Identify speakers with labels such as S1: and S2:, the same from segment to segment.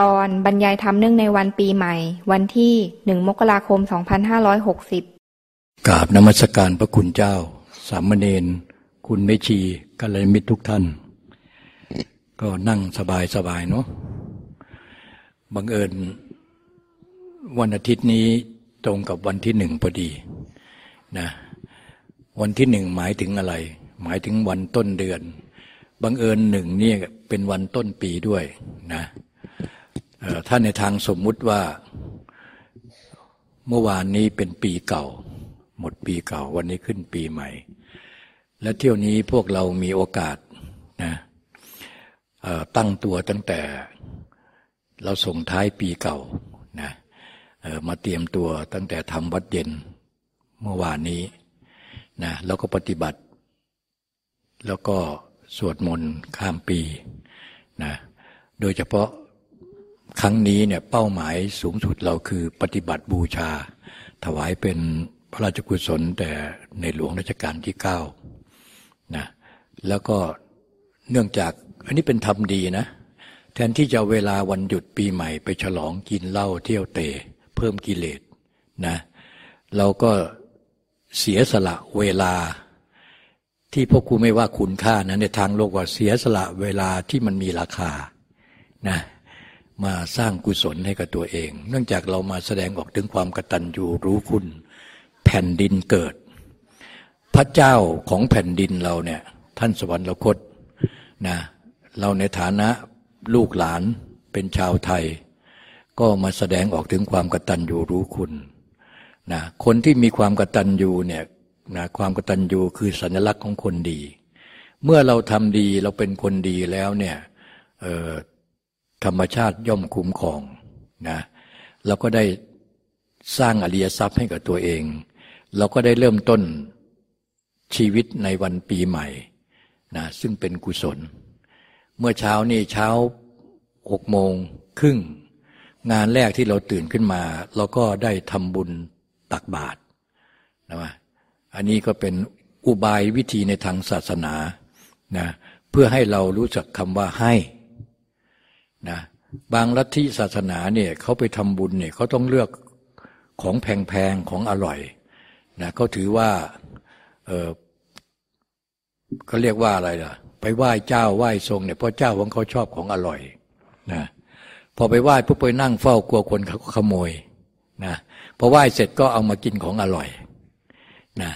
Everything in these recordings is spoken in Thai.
S1: ตอนบรรยายธรรมเนื่องในวันปีใหม่ วันที่หนึ่งมกราคม 2560
S2: กราบนมัสการพระคุณเจ้า สามเณรคุณเมชีกัลยมิตรทุกท่าน ก็นั่งสบายสบายเนาะบังเอิญวันอาทิตย์นี้ตรงกับวันที่หนึ่งพอดีนะวันที่หนึ่งหมายถึงอะไร หมายถึงวันต้นเดือนบังเอิญหนึ่งเนี่ยเป็นวันต้นปีด้วยนะ ถ้าในทางสมมุติว่าเมื่อวานนี้เป็นปีเก่า หมดปีเก่าวันนี้ขึ้นปีใหม่ และเที่ยวนี้พวกเรามีโอกาสนะตั้งตัวตั้งแต่เราส่งท้ายปีเก่านะมาเตรียมตัวตั้งแต่ทำวัดเย็นเมื่อวานนี้นะแล้วก็ปฏิบัติ แล้วก็สวดมนต์ข้ามปีนะโดยเฉพาะ ครั้งนี้เนี่ยเป้าหมายสูงสุดเราคือปฏิบัติบูชา ถวายเป็นพระราชกุศลแต่ในหลวงรัชกาลที่เก้านะแล้วก็เนื่องจากอันนี้เป็นธรรมดีนะ แทนที่จะเวลาวันหยุดปีใหม่ไปฉลองกินเหล้าเที่ยวเตะเพิ่มกิเลสนะเราก็เสียสละเวลาที่พวกครูไม่ว่าคุณค่านะในทางโลกว่าเสียสละเวลาที่มันมีราคานะ มาสร้างกุศลให้กับตัวเอง เนื่องจากเรามาแสดงออกถึงความกตัญญูรู้คุณ แผ่นดินเกิด พระเจ้าของแผ่นดินเราเนี่ยท่านสวรรคตนะเราในฐานะลูกหลานเป็นชาวไทย ก็มาแสดงออกถึงความกตัญญูรู้คุณนะคนที่มีความกตัญญูเนี่ยนะความกตัญญูคือสัญลักษณ์ของคนดี เมื่อเราทำดีเราเป็นคนดีแล้วเนี่ย ธรรมชาติย่อมคุ้มครองนะเราก็ได้สร้างอริยทรัพย์ให้กับตัวเอง เราก็ได้เริ่มต้นชีวิตในวันปีใหม่นะซึ่งเป็นกุศล เมื่อเช้านี่เช้าหกโมงครึ่ง งานแรกที่เราตื่นขึ้นมา เราก็ได้ทำบุญตักบาตรนะอันนี้ก็เป็นอุบายวิธีในทางศาสนานะเพื่อให้เรารู้จักคำว่าให้ นะบางลัทธิศาสนาเนี่ยเขาไปทำบุญเนี่ยเขาต้องเลือกของแพงๆของอร่อยนะเขาถือว่าเออเขาเรียกว่าอะไรล่ะ ไปไหว้เจ้าไหว้ทรงเนี่ยเพราะเจ้าของเขาชอบของอร่อยนะพอไปไหว้ปุ๊บไปนั่งเฝ้ากลัวคนเขาขโมยนะพอไหว้เสร็จก็เอามากินของอร่อยนะ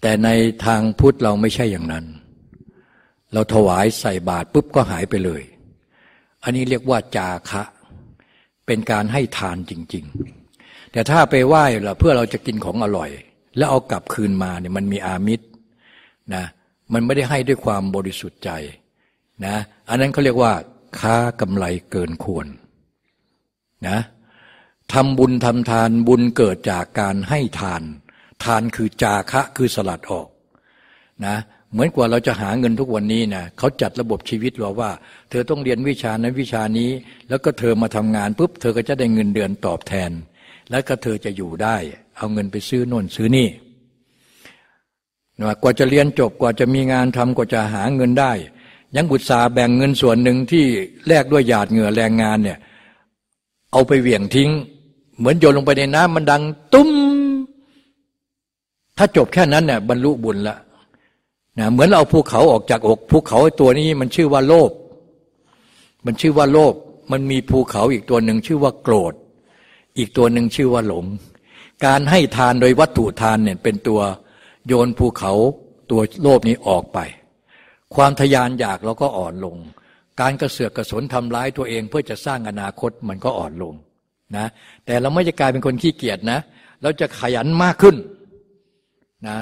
S2: แต่ในทางพุทธเราไม่ใช่อย่างนั้น เราถวายใส่บาตรปุ๊บก็หายไปเลย อันนี้เรียกว่าจาคะ เป็นการให้ทานจริง ๆ แต่ถ้าไปไหว้เราเพื่อเราจะกินของอร่อย แล้วเอากลับคืนมาเนี่ยมันมีอามิตรนะมันไม่ได้ให้ด้วยความบริสุทธิ์ใจนะอันนั้นเขาเรียกว่า ค้ากำไรเกินควรนะทำบุญทำทานบุญเกิดจากการให้ทาน ทานคือจาคะคือสลัดออกนะ เหมือนกว่าเราจะหาเงินทุกวันนี้นะเขาจัดระบบชีวิตเราว่า เธอต้องเรียนวิชานั้นวิชานี้ แล้วก็เธอมาทำงานปุ๊บเธอก็จะได้เงินเดือนตอบแทน แล้วก็เธอจะอยู่ได้ เอาเงินไปซื้อโน่นซื้อนี่กว่าจะเรียนจบกว่าจะมีงานทำกว่าจะหาเงินได้ ยังบุตสาแบ่งเงินส่วนหนึ่งที่แลกด้วยหยาดเหงื่อแรงงานเนี่ยเอาไปเหวี่ยงทิ้ง เหมือนโยนลงไปในน้ำมันดัง ตุ้มถ้าจบแค่นั้นเนี่ยบรรลุบุญละ นะเหมือนเราภูเขาออกจากอกภูเขาตัวนี้มันชื่อว่าโลภมันชื่อว่าโลภมันมีภูเขาอีกตัวหนึ่งชื่อว่าโกรธ อีกตัวหนึ่งชื่อว่าหลง การให้ทานโดยวัตถุทานเนี่ยเป็นตัวโยนภูเขาตัวโลภนี้ออกไป ความทยานอยากเราก็อ่อนลง การกระเสือกกระสนทำร้ายตัวเองเพื่อจะสร้างอนาคตมันก็อ่อนลงนะแต่เราไม่จะกลายเป็นคนขี้เกียจนะ เราจะขยันมากขึ้นนะ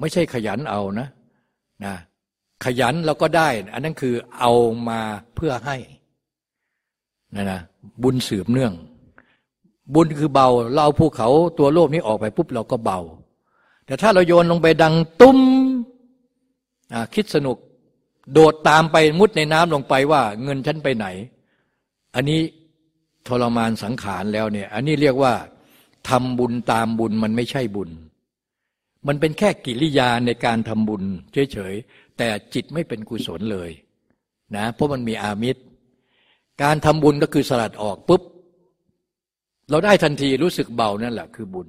S2: ไม่ใช่ขยันเอานะนะขยันเราก็ได้ อันนั้นคือเอามาเพื่อให้นะนะบุญสืบเนื่อง บุญคือเบา เราเอาภูเขาตัวโลภนี้ออกไปปุ๊บเราก็เบา แต่ถ้าเราโยนลงไปดังตุ้มคิดสนุก โดดตามไปมุดในน้ำลงไปว่า เงินฉันไปไหน อันนี้ทรมานสังขารแล้วเนี่ย อันนี้เรียกว่าทำบุญตามบุญมันไม่ใช่บุญ มันเป็นแค่กิริยาในการทำบุญเฉยๆ แต่จิตไม่เป็นกุศลเลยนะเพราะมันมีอามิตร การทำบุญก็คือสลัดออกปุ๊บ เราได้ทันทีรู้สึกเบานั่นแหละคือบุญ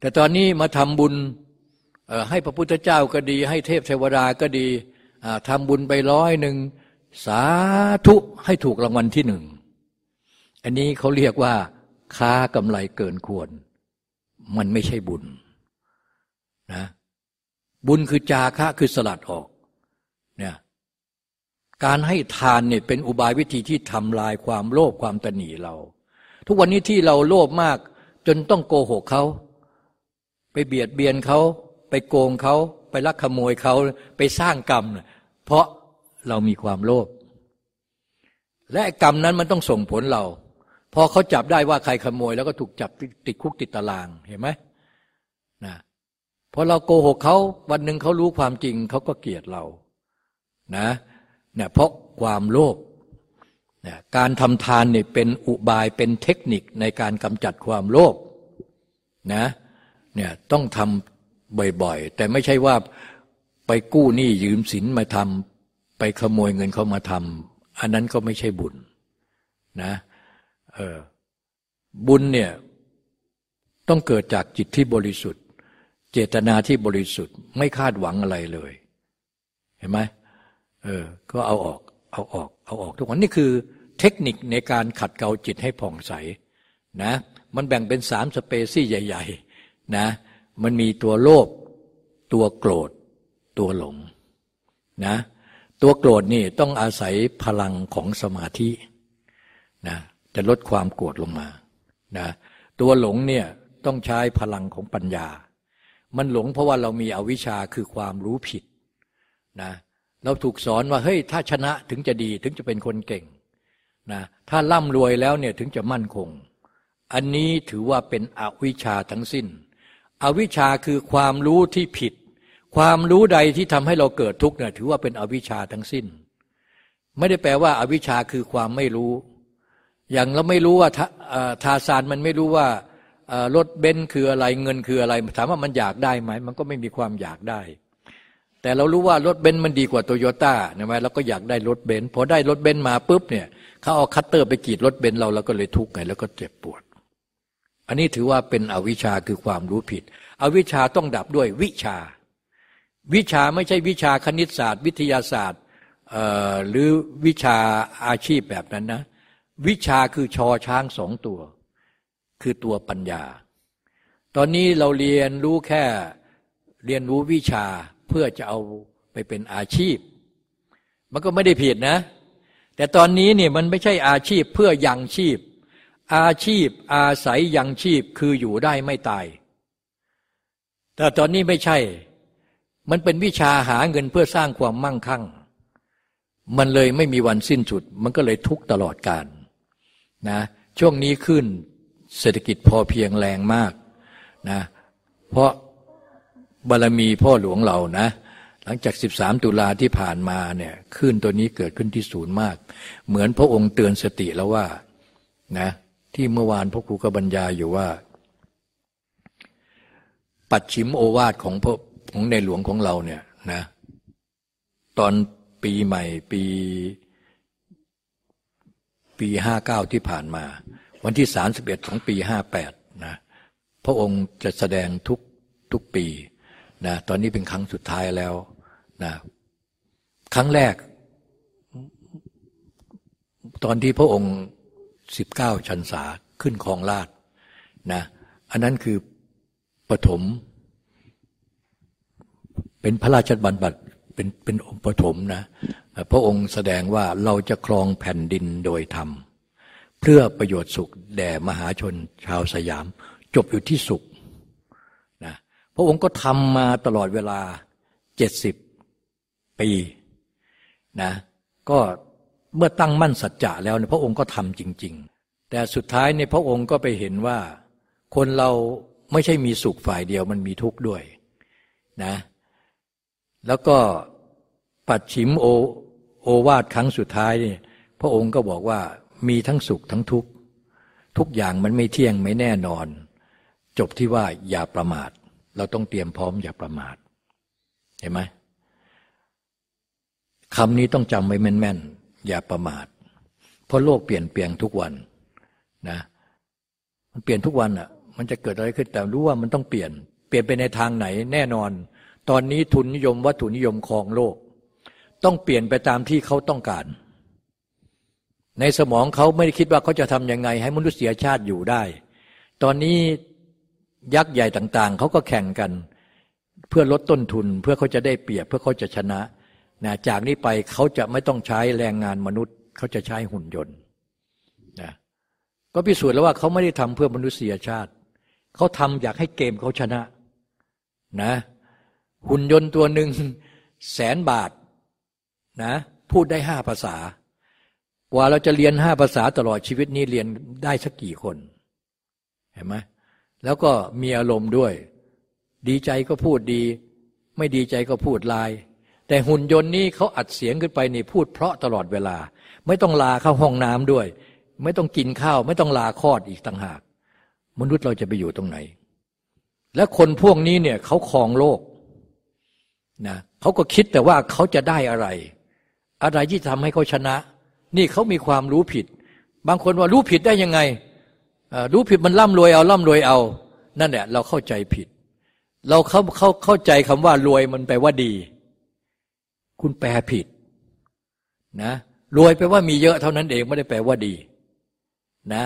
S2: แต่ตอนนี้มาทำบุญให้พระพุทธเจ้าก็ดี ให้เทพเทวดาก็ดีทำบุญไปร้อยหนึ่งสาธุให้ถูกรางวัลที่หนึ่ง อันนี้เขาเรียกว่า ค้ากำไรเกินควร มันไม่ใช่บุญ นะบุญคือจาคะคือสลัดออกเนี่ยการให้ทานเนี่ยเป็นอุบายวิธีที่ทำลายความโลภความตนีเรา ทุกวันนี้ที่เราโลภมาก จนต้องโกหกเขา ไปเบียดเบียนเขาไปโกงเขาไปลักขโมยเขาไปสร้างกรรม เพราะเรามีความโลภและกรรมนั้นมันต้องส่งผลเรา พอเขาจับได้ว่าใครขโมย แล้วก็ถูกจับติดคุกติดตารางเห็นไหมนะ พอเราโกหกเขาวันหนึ่งเขารู้ความจริงเขาก็เกลียดเรานะเนี่ยเพราะความโลภเนี่ยการทำทานเนี่ยเป็นอุบายเป็นเทคนิคในการกำจัดความโลภนะเนี่ยต้องทำบ่อยๆ แต่ไม่ใช่ว่าไปกู้หนี้ยืมสินมาทำไปขโมยเงินเขามาทำอันนั้นก็ไม่ใช่บุญนะเออบุญเนี่ยต้องเกิดจากจิตที่บริสุทธิ์ เจตนาที่บริสุทธิ์ ไม่คาดหวังอะไรเลย เห็นไหมเออ ก็เอาออก เอาออก เอาออกทุกวันนี่คือเทคนิคในการขัดเกลาจิตให้ผ่องใสนะ มันแบ่งเป็นสามสเปซี่ใหญ่ ๆ นะ มันมีตัวโลภตัวโกรธ ตัวหลงนะ ตัวโกรธนี่ต้องอาศัยพลังของสมาธินะจะลดความโกรธลงมานะตัวหลงเนี่ยต้องใช้พลังของปัญญา มันหลงเพราะว่าเรามีอวิชชาคือความรู้ผิดนะเราถูกสอนว่าเฮ้ยถ้าชนะถึงจะดีถึงจะเป็นคนเก่งนะถ้าร่ำรวยแล้วเนี่ยถึงจะมั่นคง อันนี้ถือว่าเป็นอวิชชาทั้งสิ้น อวิชชาคือความรู้ที่ผิด ความรู้ใดที่ทำให้เราเกิดทุกข์เนี่ยถือว่าเป็นอวิชชาทั้งสิ้น ไม่ได้แปลว่าอวิชชาคือความไม่รู้ อย่างเราไม่รู้ว่าทาร์ซานมันไม่รู้ว่า รถเบนซ์คืออะไรเงินคืออะไร ถามว่ามันอยากได้ไหม มันก็ไม่มีความอยากได้ แต่เรารู้ว่ารถเบนซ์มันดีกว่าโตโยต้าใช่ไหมเราก็อยากได้รถเบนซ์พอได้รถเบนซ์มาปุ๊บเนี่ยเขาเอาคัตเตอร์ไปกรีดรถเบนซ์เราเราก็เลยทุกข์ไงแล้วก็เจ็บปวด อันนี้ถือว่าเป็นอวิชชาคือความรู้ผิด อวิชชาต้องดับด้วยวิชา วิชาไม่ใช่วิชาคณิตศาสตร์ วิทยาศาสตร์หรือวิชาอาชีพแบบนั้นนะ วิชาคือชอช้างสองตัว คือตัวปัญญา ตอนนี้เราเรียนรู้แค่เรียนรู้วิชาเพื่อจะเอาไปเป็นอาชีพ มันก็ไม่ได้ผิดนะ แต่ตอนนี้เนี่ยมันไม่ใช่อาชีพเพื่อยังชีพ อาชีพอาศัยยังชีพคืออยู่ได้ไม่ตาย แต่ตอนนี้ไม่ใช่ มันเป็นวิชาหาเงินเพื่อสร้างความมั่งคั่ง มันเลยไม่มีวันสิ้นสุด มันก็เลยทุกตลอดกาลนะช่วงนี้ขึ้น เศรษฐกิจพอเพียงแรงมากนะเพราะบารมีพ่อหลวงเรานะ หลังจาก 13 ตุลาที่ผ่านมาเนี่ยขึ้นตัวนี้เกิดขึ้นที่ศูนย์มาก เหมือนพระองค์เตือนสติแล้วว่านะที่เมื่อวานพ่อครูก็บรรยายอยู่ว่า ปัดชิมโอวาทของพระของในหลวงของเราเนี่ยนะตอนปีใหม่ปี ปีห้าเก้าที่ผ่านมา วันที่สามสิบเอ็ดของปีห้าแปดนะพระองค์จะแสดงทุกทุกปีนะตอนนี้เป็นครั้งสุดท้ายแล้วนะครั้งแรก ตอนที่พระองค์สิบเก้าชันษาขึ้นคลองลาดนะอันนั้นคือปฐมเป็นพระราชบัญญัติเป็นเป็นองค์ปฐมนะพระองค์แสดงว่าเราจะครองแผ่นดินโดยธรรม เพื่อประโยชน์สุขแด่มหาชนชาวสยาม จบอยู่ที่สุขนะพระองค์ก็ทำมาตลอดเวลาเจ็ดสิบปีนะก็เมื่อตั้งมั่นสัจจะแล้วเนี่ยพระองค์ก็ทำจริง ๆ แต่สุดท้ายในพระองค์ก็ไปเห็นว่า คนเราไม่ใช่มีสุขฝ่ายเดียวมันมีทุกข์ด้วยนะแล้วก็ปัดฉิมโอโอวาทครั้งสุดท้ายเนี่ยพระองค์ก็บอกว่า มีทั้งสุขทั้งทุกข์ ทุกอย่างมันไม่เที่ยงไม่แน่นอน จบที่ว่าอย่าประมาท เราต้องเตรียมพร้อมอย่าประมาท เห็นไหมคำนี้ต้องจำไว้แม่นๆ อย่าประมาท เพราะโลกเปลี่ยนเปลี่ยนทุกวันนะมันเปลี่ยนทุกวันอะ มันจะเกิดอะไรขึ้นแต่รู้ว่ามันต้องเปลี่ยน เปลี่ยนไปในทางไหนแน่นอน ตอนนี้ทุนนิยมวัตถุนิยมครองโลก ต้องเปลี่ยนไปตามที่เขาต้องการ ในสมองเขาไม่ได้คิดว่าเขาจะทำยังไง ให้มนุษยชาติอยู่ได้ ตอนนี้ยักษ์ใหญ่ต่างๆ เขาก็แข่งกัน เพื่อลดต้นทุนเพื่อเขาจะได้เปรียบเพื่อเขาจะชนะนะจากนี้ไปเขาจะไม่ต้องใช้แรงงานมนุษย์ เขาจะใช้หุ่นยนต์นะก็พิสูจน์แล้วว่าเขาไม่ได้ทำเพื่อมนุษยชาติ เขาทำอยากให้เกมเขาชนะนะหุ่นยนต์ตัวหนึ่งแสนบาทนะพูดได้ห้าภาษา กว่าเราจะเรียนห้าภาษาตลอดชีวิตนี้เรียนได้สักกี่คน เห็นไหมแล้วก็มีอารมณ์ด้วย ดีใจก็พูดดี ไม่ดีใจก็พูดลาย แต่หุ่นยนต์นี้เขาอัดเสียงขึ้นไปนี่พูดเพราะตลอดเวลา ไม่ต้องลาเข้าห้องน้ำด้วย ไม่ต้องกินข้าว ไม่ต้องลาคลอดอีกต่างหาก มนุษย์เราจะไปอยู่ตรงไหน และคนพวกนี้เนี่ยเขาครองโลกนะเขาก็คิดแต่ว่าเขาจะได้อะไร อะไรที่ทำให้เขาชนะ นี่เขามีความรู้ผิด บางคนว่ารู้ผิดได้ยังไงรู้ผิดมันร่ำรวยเอาร่ำรวยเอา นั่นแหละเราเข้าใจผิด เราเข้าเข้าเข้าใจคำว่ารวยมันแปลว่าดี คุณแปลผิดนะรวยแปลว่ามีเยอะเท่านั้นเองไม่ได้แปลว่าดีนะ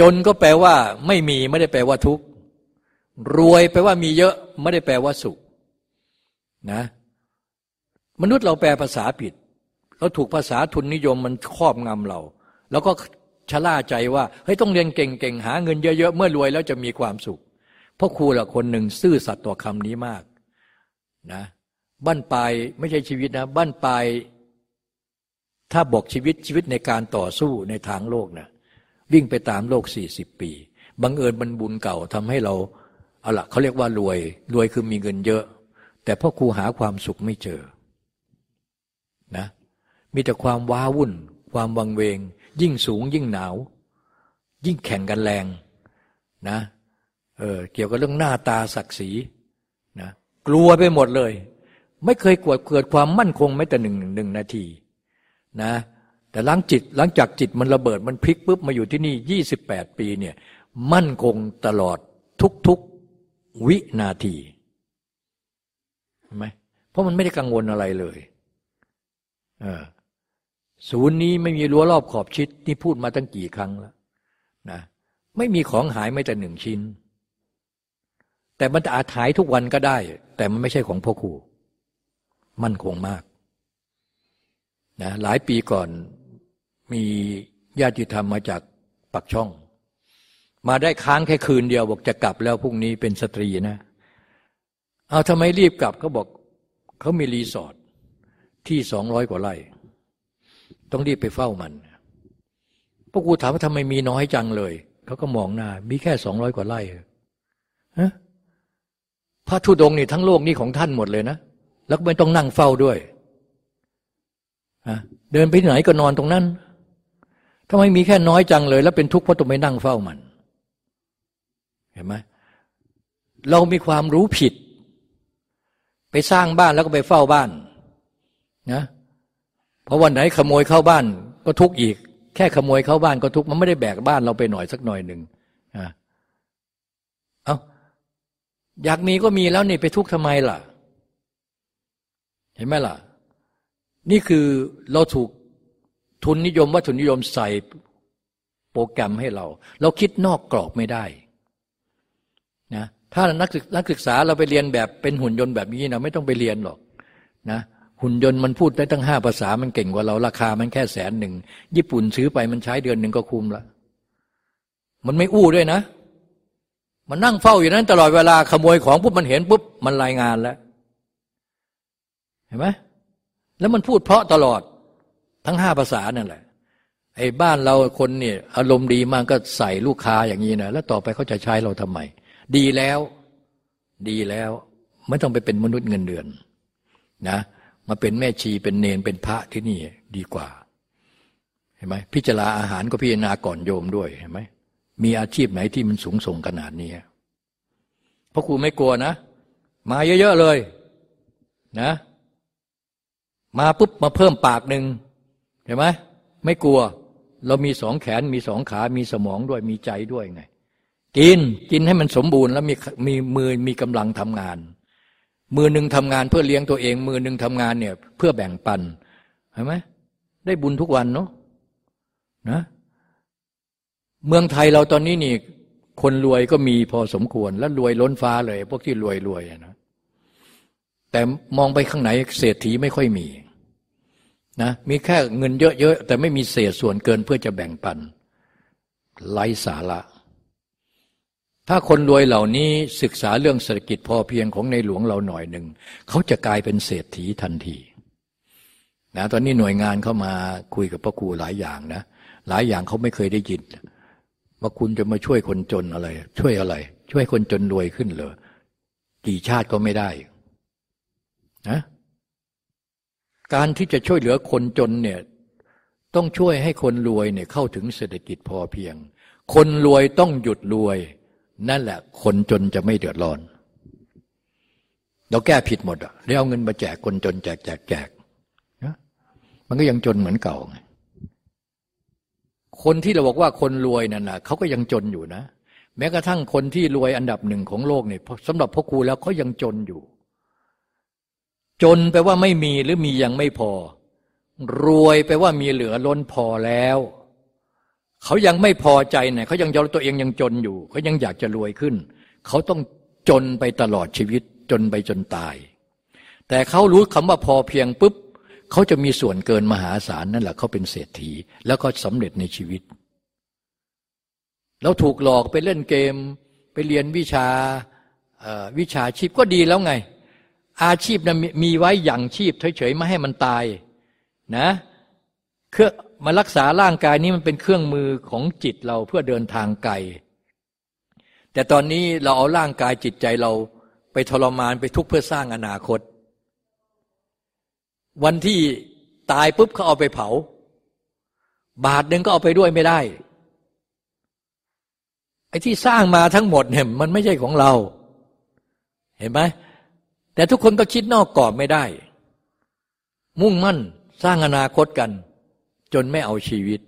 S2: จนก็แปลว่า ไม่มีไม่ได้แปลว่าทุกข์รวยแปลว่ามีเยอะไม่ได้แปลว่าสุขนะมนุษย์เราแปลภาษาผิด เราถูกภาษาทุนนิยมมันครอบงำเรา แล้วก็ชะล่าใจว่าเฮ้ยต้องเรียนเก่งๆหาเงินเยอะๆเมื่อรวยแล้วจะมีความสุขพราะครูละคนหนึ่งซื่อสัตย์ต่อคำนี้มากนะบ้านปลายไม่ใช่ชีวิตนะบ้านปลายถ้าบอกชีวิตชีวิตในการต่อสู้ในทางโลกนะวิ่งไปตามโลกสี่สิบปีบังเอิญมันบุญเก่าทำให้เราเอาละเขาเรียกว่ารวย รวยคือมีเงินเยอะ แต่พ่อครูหาความสุขไม่เจอนะ มีแต่ความว้าวุ่น ความวังเวง ยิ่งสูงยิ่งหนาว ยิ่งแข่งกันแรงนะเออเกี่ยวกับเรื่องหน้าตาศักดิ์ศรีนะกลัวไปหมดเลย ไม่เคยกวดเกิดความมั่นคงแม้แต่หนึ่งหนึ่งนาทีนะแต่หลังจิตหลังจากจิตมันระเบิดมันพลิกปุ๊บมาอยู่ที่นี่ยี่สิบแปดปีเนี่ยมั่นคงตลอดทุกๆวินาทีเห็นไหมเพราะมันไม่ได้กังวลอะไรเลย เออ ศูนย์นี้ไม่มีรั้วรอบขอบชิดนี่พูดมาตั้งกี่ครั้งแล้วนะไม่มีของหายไม่แต่หนึ่งชิ้น แต่มันอาจหายทุกวันก็ได้ แต่มันไม่ใช่ของพ่อครูมั่นคงมากนะหลายปีก่อนมีญาติธรรมมาจากปักช่อง มาได้ค้างแค่คืนเดียว บอกจะกลับแล้วพรุ่งนี้เป็นสตรีนะ เอาทำไมรีบกลับเขาบอกเขามีรีสอร์ทที่สองร้อยกว่าไร่ ต้องรีบไปเฝ้ามัน พวกกูถามว่าทำไมมีน้อยจังเลย เขาก็มองหน้า มีแค่สองร้อยกว่าไร่ฮะพระธุดงค์นี่ทั้งโลกนี่ของท่านหมดเลยนะ แล้วไม่ต้องนั่งเฝ้าด้วยเดินไปไหนก็นอนตรงนั้นทำไมมีแค่น้อยจังเลย แล้วเป็นทุกข์เพราะต้องไปนั่งเฝ้ามัน เห็นไหมเรามีความรู้ผิด ไปสร้างบ้านแล้วก็ไปเฝ้าบ้านนะ พราะวันไหนขโมยเข้าบ้านก็ทุกข์อีก แค่ขโมยเข้าบ้านก็ทุกข์มันไม่ได้แบกบ้านเราไปหน่อยสักหน่อยหนึ่งอะเอาอยากมีก็มีแล้วนี่ไปทุกข์ทำไมล่ะ เห็นไหมล่ะ นี่คือเราถูกทุนนิยมวัตถุนิยมใส่โปรแกรมให้เรา เราคิดนอกกรอบไม่ได้นะถ้านักนักศึกษาเราไปเรียนแบบเป็นหุ่นยนต์แบบนี้นะไม่ต้องไปเรียนหรอกนะ หุ่นยนต์มันพูดได้ตั้งห้าภาษามันเก่งกว่าเราราคามันแค่แสนหนึ่ง ญี่ปุ่นซื้อไปมันใช้เดือนหนึ่งก็คุ้มละมันไม่อู้ด้วยนะ มันนั่งเฝ้าอยู่นั้นตลอดเวลาขโมยของปุ๊บมันเห็นปุ๊บมันรายงานแล้วเห็นไหมแล้วมันพูดเพราะตลอดทั้งห้าภาษานั่นแหละไอ้บ้านเราคนเนี่ยอารมณ์ดีมากก็ใส่ลูกค้าอย่างนี้นะแล้วต่อไปเขาจะใช้เราทำไม ดีแล้ว ดีแล้ว ไม่ต้องไปเป็นมนุษย์เงินเดือน นะ มาเป็นแม่ชีเป็นเนนเป็นพระที่นี่ดีกว่าเห็นไหมพิจารณาอาหารก็พิจารณาก่อนโยมด้วยเห็นไหมมีอาชีพไหนที่มันสูงส่งขนาดนี้เพราะครูไม่กลัวนะ มาเยอะ ๆ เลยนะ มาปุ๊บมาเพิ่มปากหนึ่งเห็นไหมไม่กลัว เรามีสองแขนมีสองขา มีสมองด้วยมีใจด้วยไง กินกินให้มันสมบูรณ์แล้วมีมีมือมีกำลังทำงาน มือหนึ่งทำงานเพื่อเลี้ยงตัวเอง มือหนึ่งทำงานเนี่ย เพื่อแบ่งปันเห็นไหมได้บุญทุกวันเนาะนะเมืองไทยเราตอนนี้นี่ คนรวยก็มีพอสมควร แล้วรวยล้นฟ้าเลย พวกที่รวยรวยนะแต่มองไปข้างไหนเศรษฐีไม่ค่อยมีนะมีแค่เงินเยอะๆแต่ไม่มีเศษส่วนเกินเพื่อจะแบ่งปันไร้สาระ ถ้าคนรวยเหล่านี้ศึกษาเรื่องเศรษฐกิจพอเพียงของในหลวงเราหน่อยหนึ่ง เขาจะกลายเป็นเศรษฐีทันทีนะตอนนี้หน่วยงานเข้ามาคุยกับพระครูหลายอย่างนะ หลายอย่างเขาไม่เคยได้ยินว่าคุณจะมาช่วยคนจนอะไร ช่วยอะไร ช่วยคนจนรวยขึ้นเหรอกี่ชาติก็ไม่ได้นะการที่จะช่วยเหลือคนจนเนี่ยต้องช่วยให้คนรวยเนี่ยเข้าถึงเศรษฐกิจพอเพียง คนรวยต้องหยุดรวย นั่นแหละ คนจนจะไม่เดือดร้อน เราแก้ผิดหมดอะแล้วเอาเงินมาแจกคนจนแจกแจกแจกนะมันก็ยังจนเหมือนเก่าไงคนที่เราบอกว่าคนรวยนั่นนะเขาก็ยังจนอยู่นะ แม้กระทั่งคนที่รวยอันดับหนึ่งของโลกเนี่ยสำหรับพ่อครูแล้วเขายังจนอยู่ จนแปลว่าไม่มีหรือมียังไม่พอ รวยแปลว่ามีเหลือล้นพอแล้ว เขายังไม่พอใจเนี่ยเขายังยอมตัวเองยังจนอยู่เขายังอยากจะรวยขึ้น เขาต้องจนไปตลอดชีวิตจนไปจนตาย แต่เขารู้คำว่าพอเพียงปุ๊บเขาจะมีส่วนเกินมหาศาลนั่นแหละเขาเป็นเศรษฐี แล้วก็สำเร็จในชีวิต แล้วถูกหลอกไปเล่นเกม ไปเรียนวิชาวิชาชีพก็ดีแล้วไง อาชีพนะมีไว้อย่างชีพเฉยๆไม่ให้มันตายนะเครื่อง มารักษาร่างกายนี้มันเป็นเครื่องมือของจิตเราเพื่อเดินทางไกล แต่ตอนนี้เราเอาร่างกายจิตใจเราไปทรมานไปทุกข์เพื่อสร้างอนาคต วันที่ตายปุ๊บเขาเอาไปเผา บาทหนึ่งก็เอาไปด้วยไม่ได้ไอ้ที่สร้างมาทั้งหมดเนี่ยมันไม่ใช่ของเรา เห็นไหมแต่ทุกคนก็คิดนอกกรอบไม่ได้ มุ่งมั่นสร้างอนาคตกัน จนไม่เอาชีวิต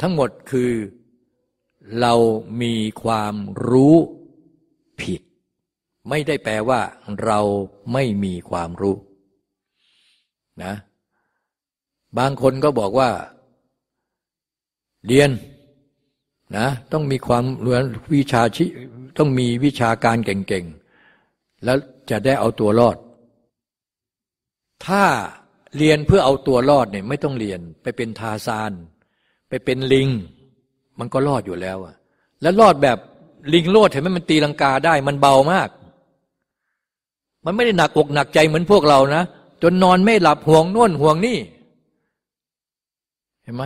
S2: ทั้งหมดคือเรามีความรู้ผิด ไม่ได้แปลว่าเราไม่มีความรู้นะบางคนก็บอกว่า เรียนนะต้องมีความเรียนวิชาชิต้องมีวิชาการเก่งๆ แล้วจะได้เอาตัวรอด ถ้า เรียนเพื่อเอาตัวรอดเนี่ยไม่ต้องเรียนไปเป็นทาซาน ไปเป็นลิง มันก็รอดอยู่แล้วอะแล้วรอดแบบลิงโลดเห็นไหมมันตีลังกาได้มันเบามาก มันไม่ได้หนักอกหนักใจเหมือนพวกเรานะจนนอนไม่หลับห่วงน่นห่วงนี่ เห็นไหม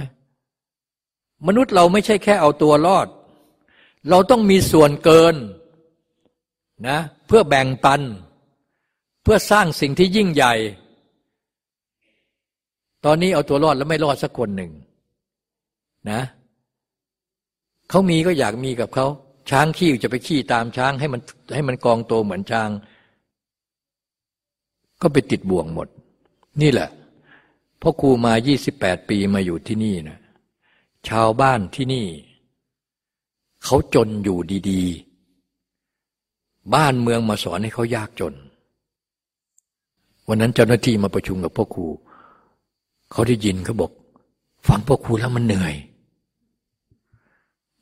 S2: มนุษย์เราไม่ใช่แค่เอาตัวรอด เราต้องมีส่วนเกินนะเพื่อแบ่งปัน เพื่อสร้างสิ่งที่ยิ่งใหญ่ ตอนนี้เอาตัวรอดแล้วไม่รอดสักคนหนึ่งนะเขามีก็อยากมีกับเขาช้างขี้จะไปขี้ตามช้างให้มันให้มันกองโตเหมือนช้าง ก็ไปติดบ่วงหมด นี่แหละพ่อครูมายี่สิบแปดปีมาอยู่ที่นี่นะชาวบ้านที่นี่ เขาจนอยู่ดีๆ บ้านเมืองมาสอนให้เขายากจน วันนั้นเจ้าหน้าที่มาประชุมกับพ่อครู เขาได้ยินเขาบอก ฟังพ่อครูแล้วมันเหนื่อย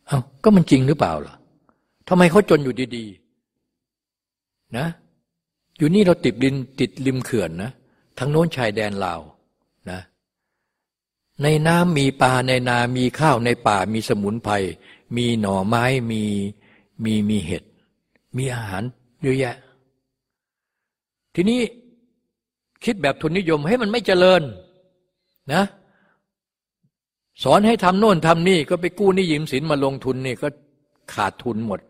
S2: เอา้าก็มันจริงหรือเปล่าล่ะทำไมเขาจนอยู่ดีๆ นะ อยู่นี่เราติดริมติดริมเขื่อนนะทั้งโน้นชายแดนลาวนะ ในน้ำมีปลาในนา มีข้าวในป่า มีสมุนไพรมีหน่อไม้มีมีมีเห็ด มีอาหารเยอะแยะ ทีนี้คิดแบบทุนนิยมให้มันไม่เจริญ นะสอนให้ทำโน่นทำนี่ก็ไปกู้นี่ยืมสินมาลงทุนนี่ก็ขาดทุนหมด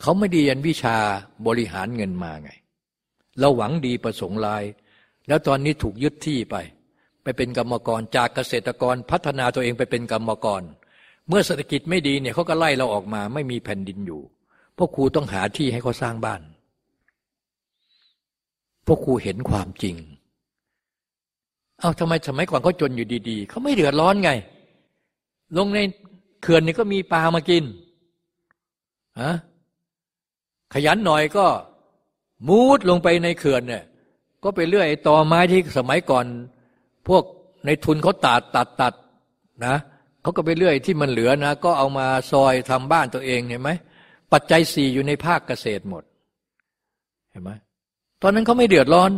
S2: เขาไม่ดียันวิชาบริหารเงินมาไง เราหวังดีประสงค์ลาย แล้วตอนนี้ถูกยึดที่ไป ไปเป็นกรรมกรจากเกษตรกรพัฒนาตัวเองไปเป็นกรรมกร เมื่อเศรษฐกิจไม่ดีเนี่ยเขาก็ไล่เราออกมาไม่มีแผ่นดินอยู่พวกครูต้องหาที่ให้เขาสร้างบ้าน พวกครูเห็นความจริง เอาทำไมสมัยก่อนเขาจนอยู่ดีๆ เขาไม่เดือดร้อนไง ลงในเขื่อนนี่ก็มีปลามากินฮะขยันหน่อยก็มูดลงไปในเขื่อนเนี่ย ก็ไปเลื่อยตอไม้ที่สมัยก่อน พวกในทุนเขาตัดตัดตัดนะเขาก็ไปเลื่อยที่มันเหลือนะ ก็เอามาซอยทำบ้านตัวเองเห็นไหมปัจจัยสี่อยู่ในภาคเกษตรหมด เห็นไหมตอนนั้นเขาไม่เดือดร้อน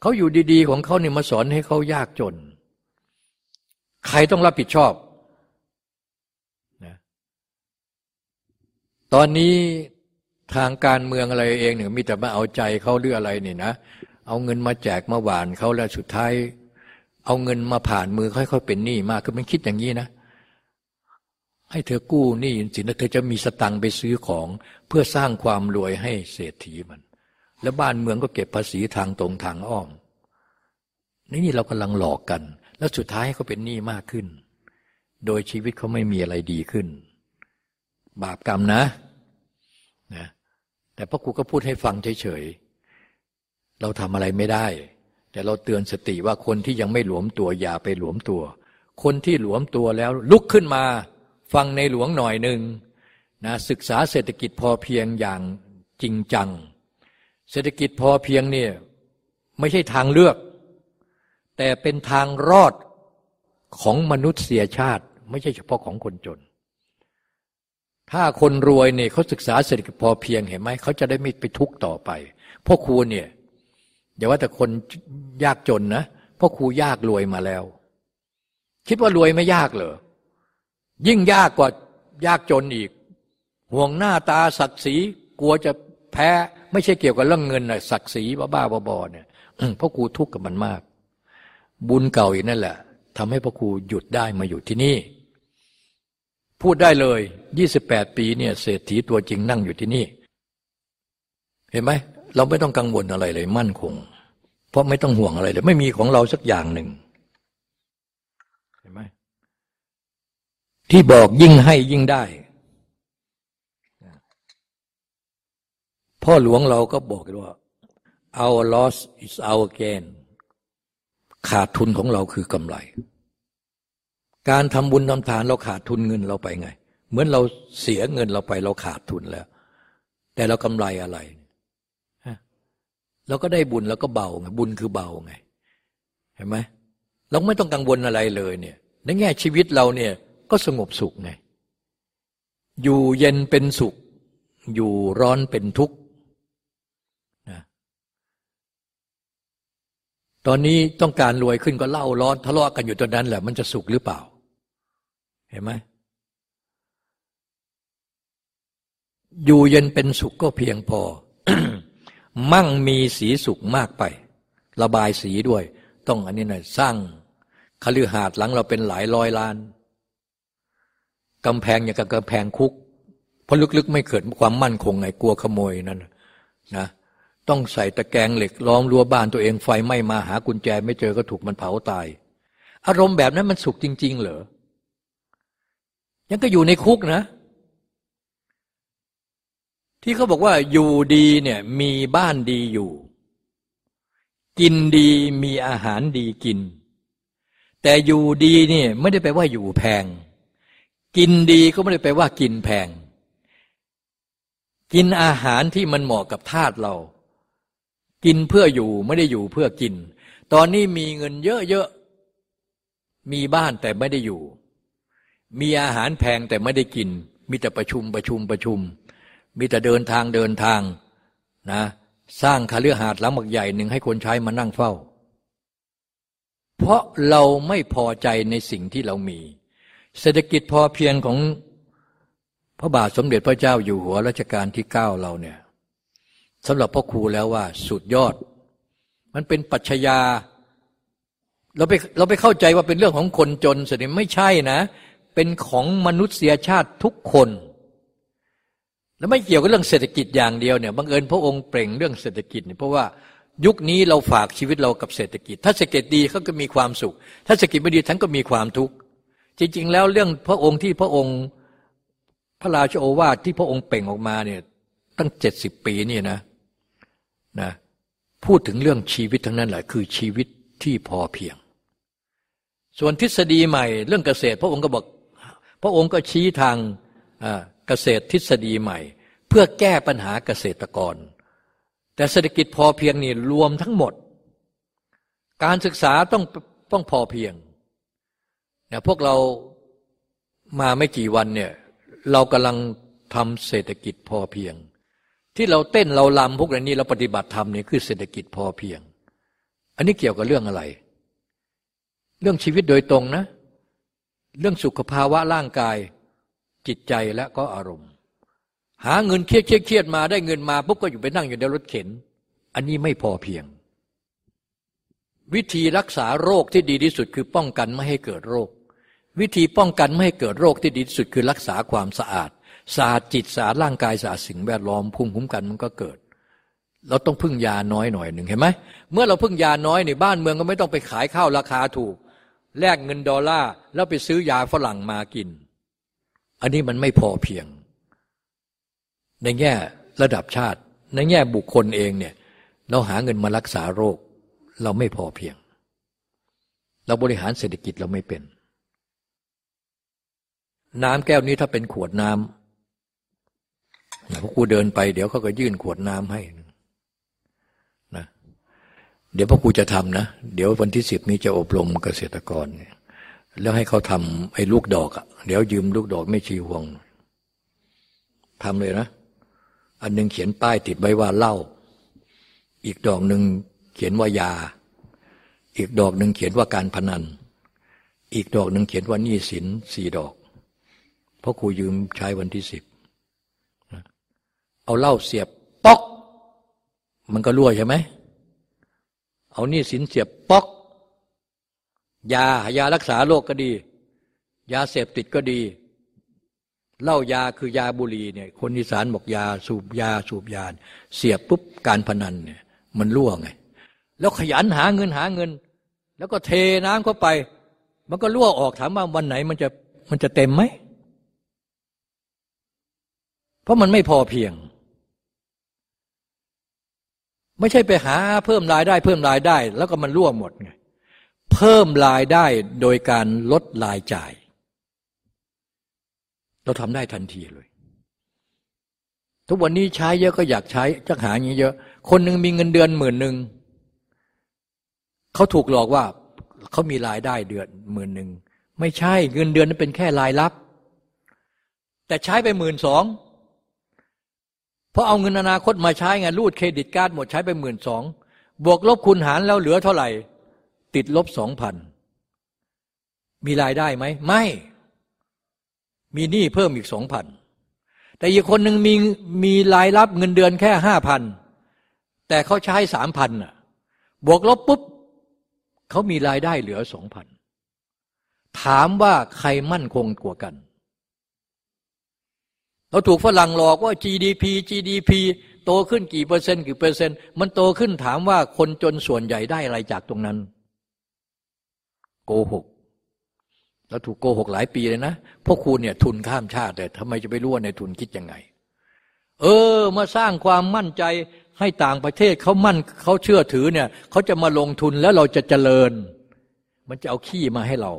S2: เขาอยู่ดีๆ ของเขาเนี่ยมาสอนให้เขายากจน ใครต้องรับผิดชอบนะตอนนี้ทางการเมืองอะไรเองเนี่ยมีแต่มาเอาใจเขาหรืออะไรนี่นะ เอาเงินมาแจกมาหวานเขาแล้วสุดท้าย เอาเงินมาผ่านมือค่อยๆเป็นหนี้มากคือมันคิดอย่างนี้นะ ให้เธอกู้หนี้สินแล้วเธอจะมีสตังค์ไปซื้อของ เพื่อสร้างความรวยให้เศรษฐีมัน แล้วบ้านเมืองก็เก็บภาษีทางตรงทางอ้อม นี่นี่เรากำลังหลอกกัน แล้วสุดท้ายเขาเป็นหนี้มากขึ้น โดยชีวิตเขาไม่มีอะไรดีขึ้น บาปกรรมนะนะ แต่พ่อครูก็พูดให้ฟังเฉยๆ เราทำอะไรไม่ได้ แต่เราเตือนสติว่าคนที่ยังไม่หลวมตัวอย่าไปหลวมตัว คนที่หลวมตัวแล้วลุกขึ้นมา ฟังในหลวงหน่อยหนึ่งนะศึกษาเศรษฐกิจพอเพียงอย่างจริงจัง เศรษฐกิจพอเพียงเนี่ยไม่ใช่ทางเลือก แต่เป็นทางรอดของมนุษยชาติ ไม่ใช่เฉพาะของคนจน ถ้าคนรวยเนี่ยเขาศึกษาเศรษฐกิจพอเพียงเห็นไหมเขาจะได้ไม่ไปทุกข์ต่อไปพ่อครูเนี่ยอย่าว่าแต่คนยากจนนะพ่อครูยากรวยมาแล้ว คิดว่ารวยไม่ยากเหรอยิ่งยากกว่ายากจนอีก ห่วงหน้าตาศักดิ์ศรีกลัวจะแพ้ ไม่ใช่เกี่ยวกับเรื่องเงินนะศักดิ์ศรีบ้าๆบอๆเนี่ยพ่อครูทุกข์กับมันมาก บุญเก่าอีกนั่นแหละทำให้พ่อครูหยุดได้มาอยู่ที่นี่ พูดได้เลยยี่สิบแปดปีเนี่ยเศรษฐีตัวจริงนั่งอยู่ที่นี่ เห็นไหมเราไม่ต้องกังวลอะไรเลยมั่นคง เพราะไม่ต้องห่วงอะไรเลย ไม่มีของเราสักอย่างหนึ่งเห็นไหมที่บอกยิ่งให้ยิ่งได้ พ่อหลวงเราก็บอกว่า our loss is our gain ขาดทุนของเราคือกำไร การทำบุญทำทานเราขาดทุนเงินเราไปไง เหมือนเราเสียเงินเราไปเราขาดทุนแล้ว แต่เรากำไรอะไรเราก็ได้บุญแล้วก็เบาไงบุญคือเบาไง เห็นไหมเราไม่ต้องกังวลอะไรเลยเนี่ยในแง่ชีวิตเราเนี่ยก็สงบสุขไง อยู่เย็นเป็นสุข อยู่ร้อนเป็นทุกข์นะ ตอนนี้ต้องการรวยขึ้นก็เล่าร้อนทะเลาะกันอยู่ตอนนั้นแหละมันจะสุขหรือเปล่า เห็นไหมอยู่เย็นเป็นสุขก็เพียงพอ มั่งมีสีสุขมากไป ระบายสีด้วย ต้องอันนี้หน่อยสร้างคฤหาสน์หลังเราเป็นหลายร้อยล้านกำแพงอย่างกับกำแพงคุก เพราะลึกๆ ไม่เกิดความมั่นคงไงกลัวขโมยนั่นนะ ต้องใส่ตะแกรงเหล็กล้อมรั้วบ้านตัวเองไฟไหม้มาหากุญแจ ไม่เจอก็ถูกมันเผาตาย อารมณ์แบบนั้นมันสุขจริง ๆ เหรอ ยังก็อยู่ในคุกนะ ที่เขาบอกว่าอยู่ดีเนี่ยมีบ้านดีอยู่ กินดีมีอาหารดีกิน แต่อยู่ดีเนี่ยไม่ได้แปลว่าอยู่แพง กินดีก็ไม่ได้แปลว่ากินแพง กินอาหารที่มันเหมาะกับธาตุเรา กินเพื่ออยู่ไม่ได้อยู่เพื่อกิน ตอนนี้มีเงินเยอะๆ มีบ้านแต่ไม่ได้อยู่ มีอาหารแพงแต่ไม่ได้กิน มีแต่ประชุมประชุมประชุม มีแต่เดินทางเดินทางนะสร้างคาเลือหาดหลังบักใหญ่หนึ่งให้คนใช้มานั่งเฝ้า เพราะเราไม่พอใจในสิ่งที่เรามี เศรษฐกิจพอเพียงของพระบาทสมเด็จพระเจ้าอยู่หัวรัชกาลที่เก้าเราเนี่ย สำหรับพ่อครูแล้วว่าสุดยอด มันเป็นปัจฉญาเราไปเราไปเข้าใจว่าเป็นเรื่องของคนจนเสด็จไม่ใช่นะ เป็นของมนุษยชาติทุกคน แล้วไม่เกี่ยวกับเรื่องเศรษฐกิจอย่างเดียวเนี่ยบังเอิญพระองค์เปล่งเรื่องเศรษฐกิจเนี่ยเพราะว่ายุคนี้เราฝากชีวิตเรากับเศรษฐกิจ ถ้าเศรษฐกิจดีเขาก็มีความสุข ถ้าเศรษฐกิจไม่ดีท่านก็มีความทุกข์จริง ๆ แล้วเรื่องพระองค์ที่พระองค์พระราชโอวาทที่พระองค์เปล่งออกมาเนี่ยตั้งเจ็ดสิบปีนี่นะ นะพูดถึงเรื่องชีวิตทั้งนั้นแหละคือชีวิตที่พอเพียง ส่วนทฤษฎีใหม่เรื่องเกษตร พระองค์ก็บอก พระองค์ก็ชี้ทางเกษตรทฤษฎีใหม่ เพื่อแก้ปัญหาเกษตรกร แต่เศรษฐกิจพอเพียงนี่รวมทั้งหมด การศึกษาต้องต้องพอเพียงเนี่ยพวกเรามาไม่กี่วันเนี่ยเรากำลังทำเศรษฐกิจพอเพียง ที่เราเต้นเราลำพวกนี้เราปฏิบัติธรรมนี่คือเศรษฐกิจพอเพียง อันนี้เกี่ยวกับเรื่องอะไร เรื่องชีวิตโดยตรงนะ เรื่องสุขภาวะร่างกายจิตใจและก็อารมณ์ หาเงินเครียดเครียดมาได้เงินมาปุ๊บก็อยู่ไปนั่งอยู่ในรถเข็น อันนี้ไม่พอเพียง วิธีรักษาโรคที่ดีที่สุดคือป้องกันไม่ให้เกิดโรค วิธีป้องกันไม่ให้เกิดโรคที่ดีที่สุดคือรักษาความสะอาด สะอาดจิตสะอาดร่างกายสะอาดสิ่งแวดล้อมภูมิคุ้มกันมันก็เกิด เราต้องพึ่งยาน้อยหน่อยหนึ่งเห็นไหมเมื่อเราพึ่งยาน้อยในบ้านเมืองก็ไม่ต้องไปขายข้าวราคาถูกแลกเงินดอลลาร์แล้วไปซื้อยาฝรั่งมากิน อันนี้มันไม่พอเพียง ในแง่ระดับชาติ ในแง่บุคคลเองเนี่ยเราหาเงินมารักษาโรค เราไม่พอเพียง เราบริหารเศรษฐกิจเราไม่เป็น น้ำแก้วนี้ถ้าเป็นขวดน้ำ พวกกูเดินไปเดี๋ยวเขาก็ยื่นขวดน้ำให้นะเดี๋ยวพ่อครูจะทำนะ เดี๋ยววันที่สิบนี้จะอบรมเกษตรกรเนี่ยแล้วให้เขาทำไอ้ลูกดอกอะเดี๋ยวยืมลูกดอกไม่ชีห่วงทำเลยนะ อันหนึ่งเขียนป้ายติดไว้ว่าเหล้าอีกดอกหนึ่งเขียนว่ายา อีกดอกหนึ่งเขียนว่าการพนัน อีกดอกหนึ่งเขียนว่านี่สินสี่ดอก เพราะครูยืมใช้วันที่สิบ เอาเหล้าเสียบป๊อก มันก็รั่วใช่ไหม เอานี่สินเสียบป๊อก ยายารักษาโรคกก็ดี ยาเสพติดก็ดีเหล้ายาคือยาบุหรี่เนี่ยคนอีสานบอกยาสูบยาสูบยาเสียบปุ๊บการพนันเนี่ยมันรั่วไง แล้วขยันหาเงินหาเงิน แล้วก็เทน้ำเข้าไป มันก็รั่วออกถามว่าวันไหนมันจะมันจะเต็มไหม เพราะมันไม่พอเพียง ไม่ใช่ไปหาเพิ่มรายได้ เพิ่มรายได้ แล้วก็มันรั่วหมดไงเพิ่มรายได้โดยการลดรายจ่าย เราทำได้ทันทีเลย ทุกวันนี้ใช้เยอะก็อยากใช้จะหาอย่างเยอะ คนหนึ่งมีเงินเดือนหมื่นหนึ่งเขาถูกหลอกว่าเขามีรายได้เดือนหมื่นหนึ่งไม่ใช่เงินเดือนนั้นเป็นแค่รายรับ แต่ใช้ไปหมื่นสอง เพราะเอาเงินอนาคตมาใช้ไงรูดเครดิตการ์ดหมดใช้ไปหมื่นสองบวกลบคูณหารแล้วเหลือเท่าไหร่ ติดลบสองพันมีรายได้ไหมไม่ มีหนี้เพิ่มอีกสองพันแต่อีกคนหนึ่งมีมีรายรับเงินเดือนแค่ห้าพันแต่เขาใช้สามพันอะบวกลบปุ๊บเขามีรายได้เหลือสองพันถามว่าใครมั่นคงกว่ากัน เราถูกฝรั่งหลอกว่า GDP GDP โตขึ้นกี่เปอร์เซ็นต์กี่เปอร์เซ็นต์ มันโตขึ้นถามว่าคนจนส่วนใหญ่ได้อะไรจากตรงนั้น โกหกแล้วถูกโกหกหลายปีเลยนะพวกคุณเนี่ยทุนข้ามชาติแต่ทำไมจะไปรู้ว่าในทุนคิดยังไง เออ มาสร้างความมั่นใจให้ต่างประเทศเขามั่นเขาเชื่อถือเนี่ยเขาจะมาลงทุนแล้วเราจะเจริญ มันจะเอาขี้มาให้เรา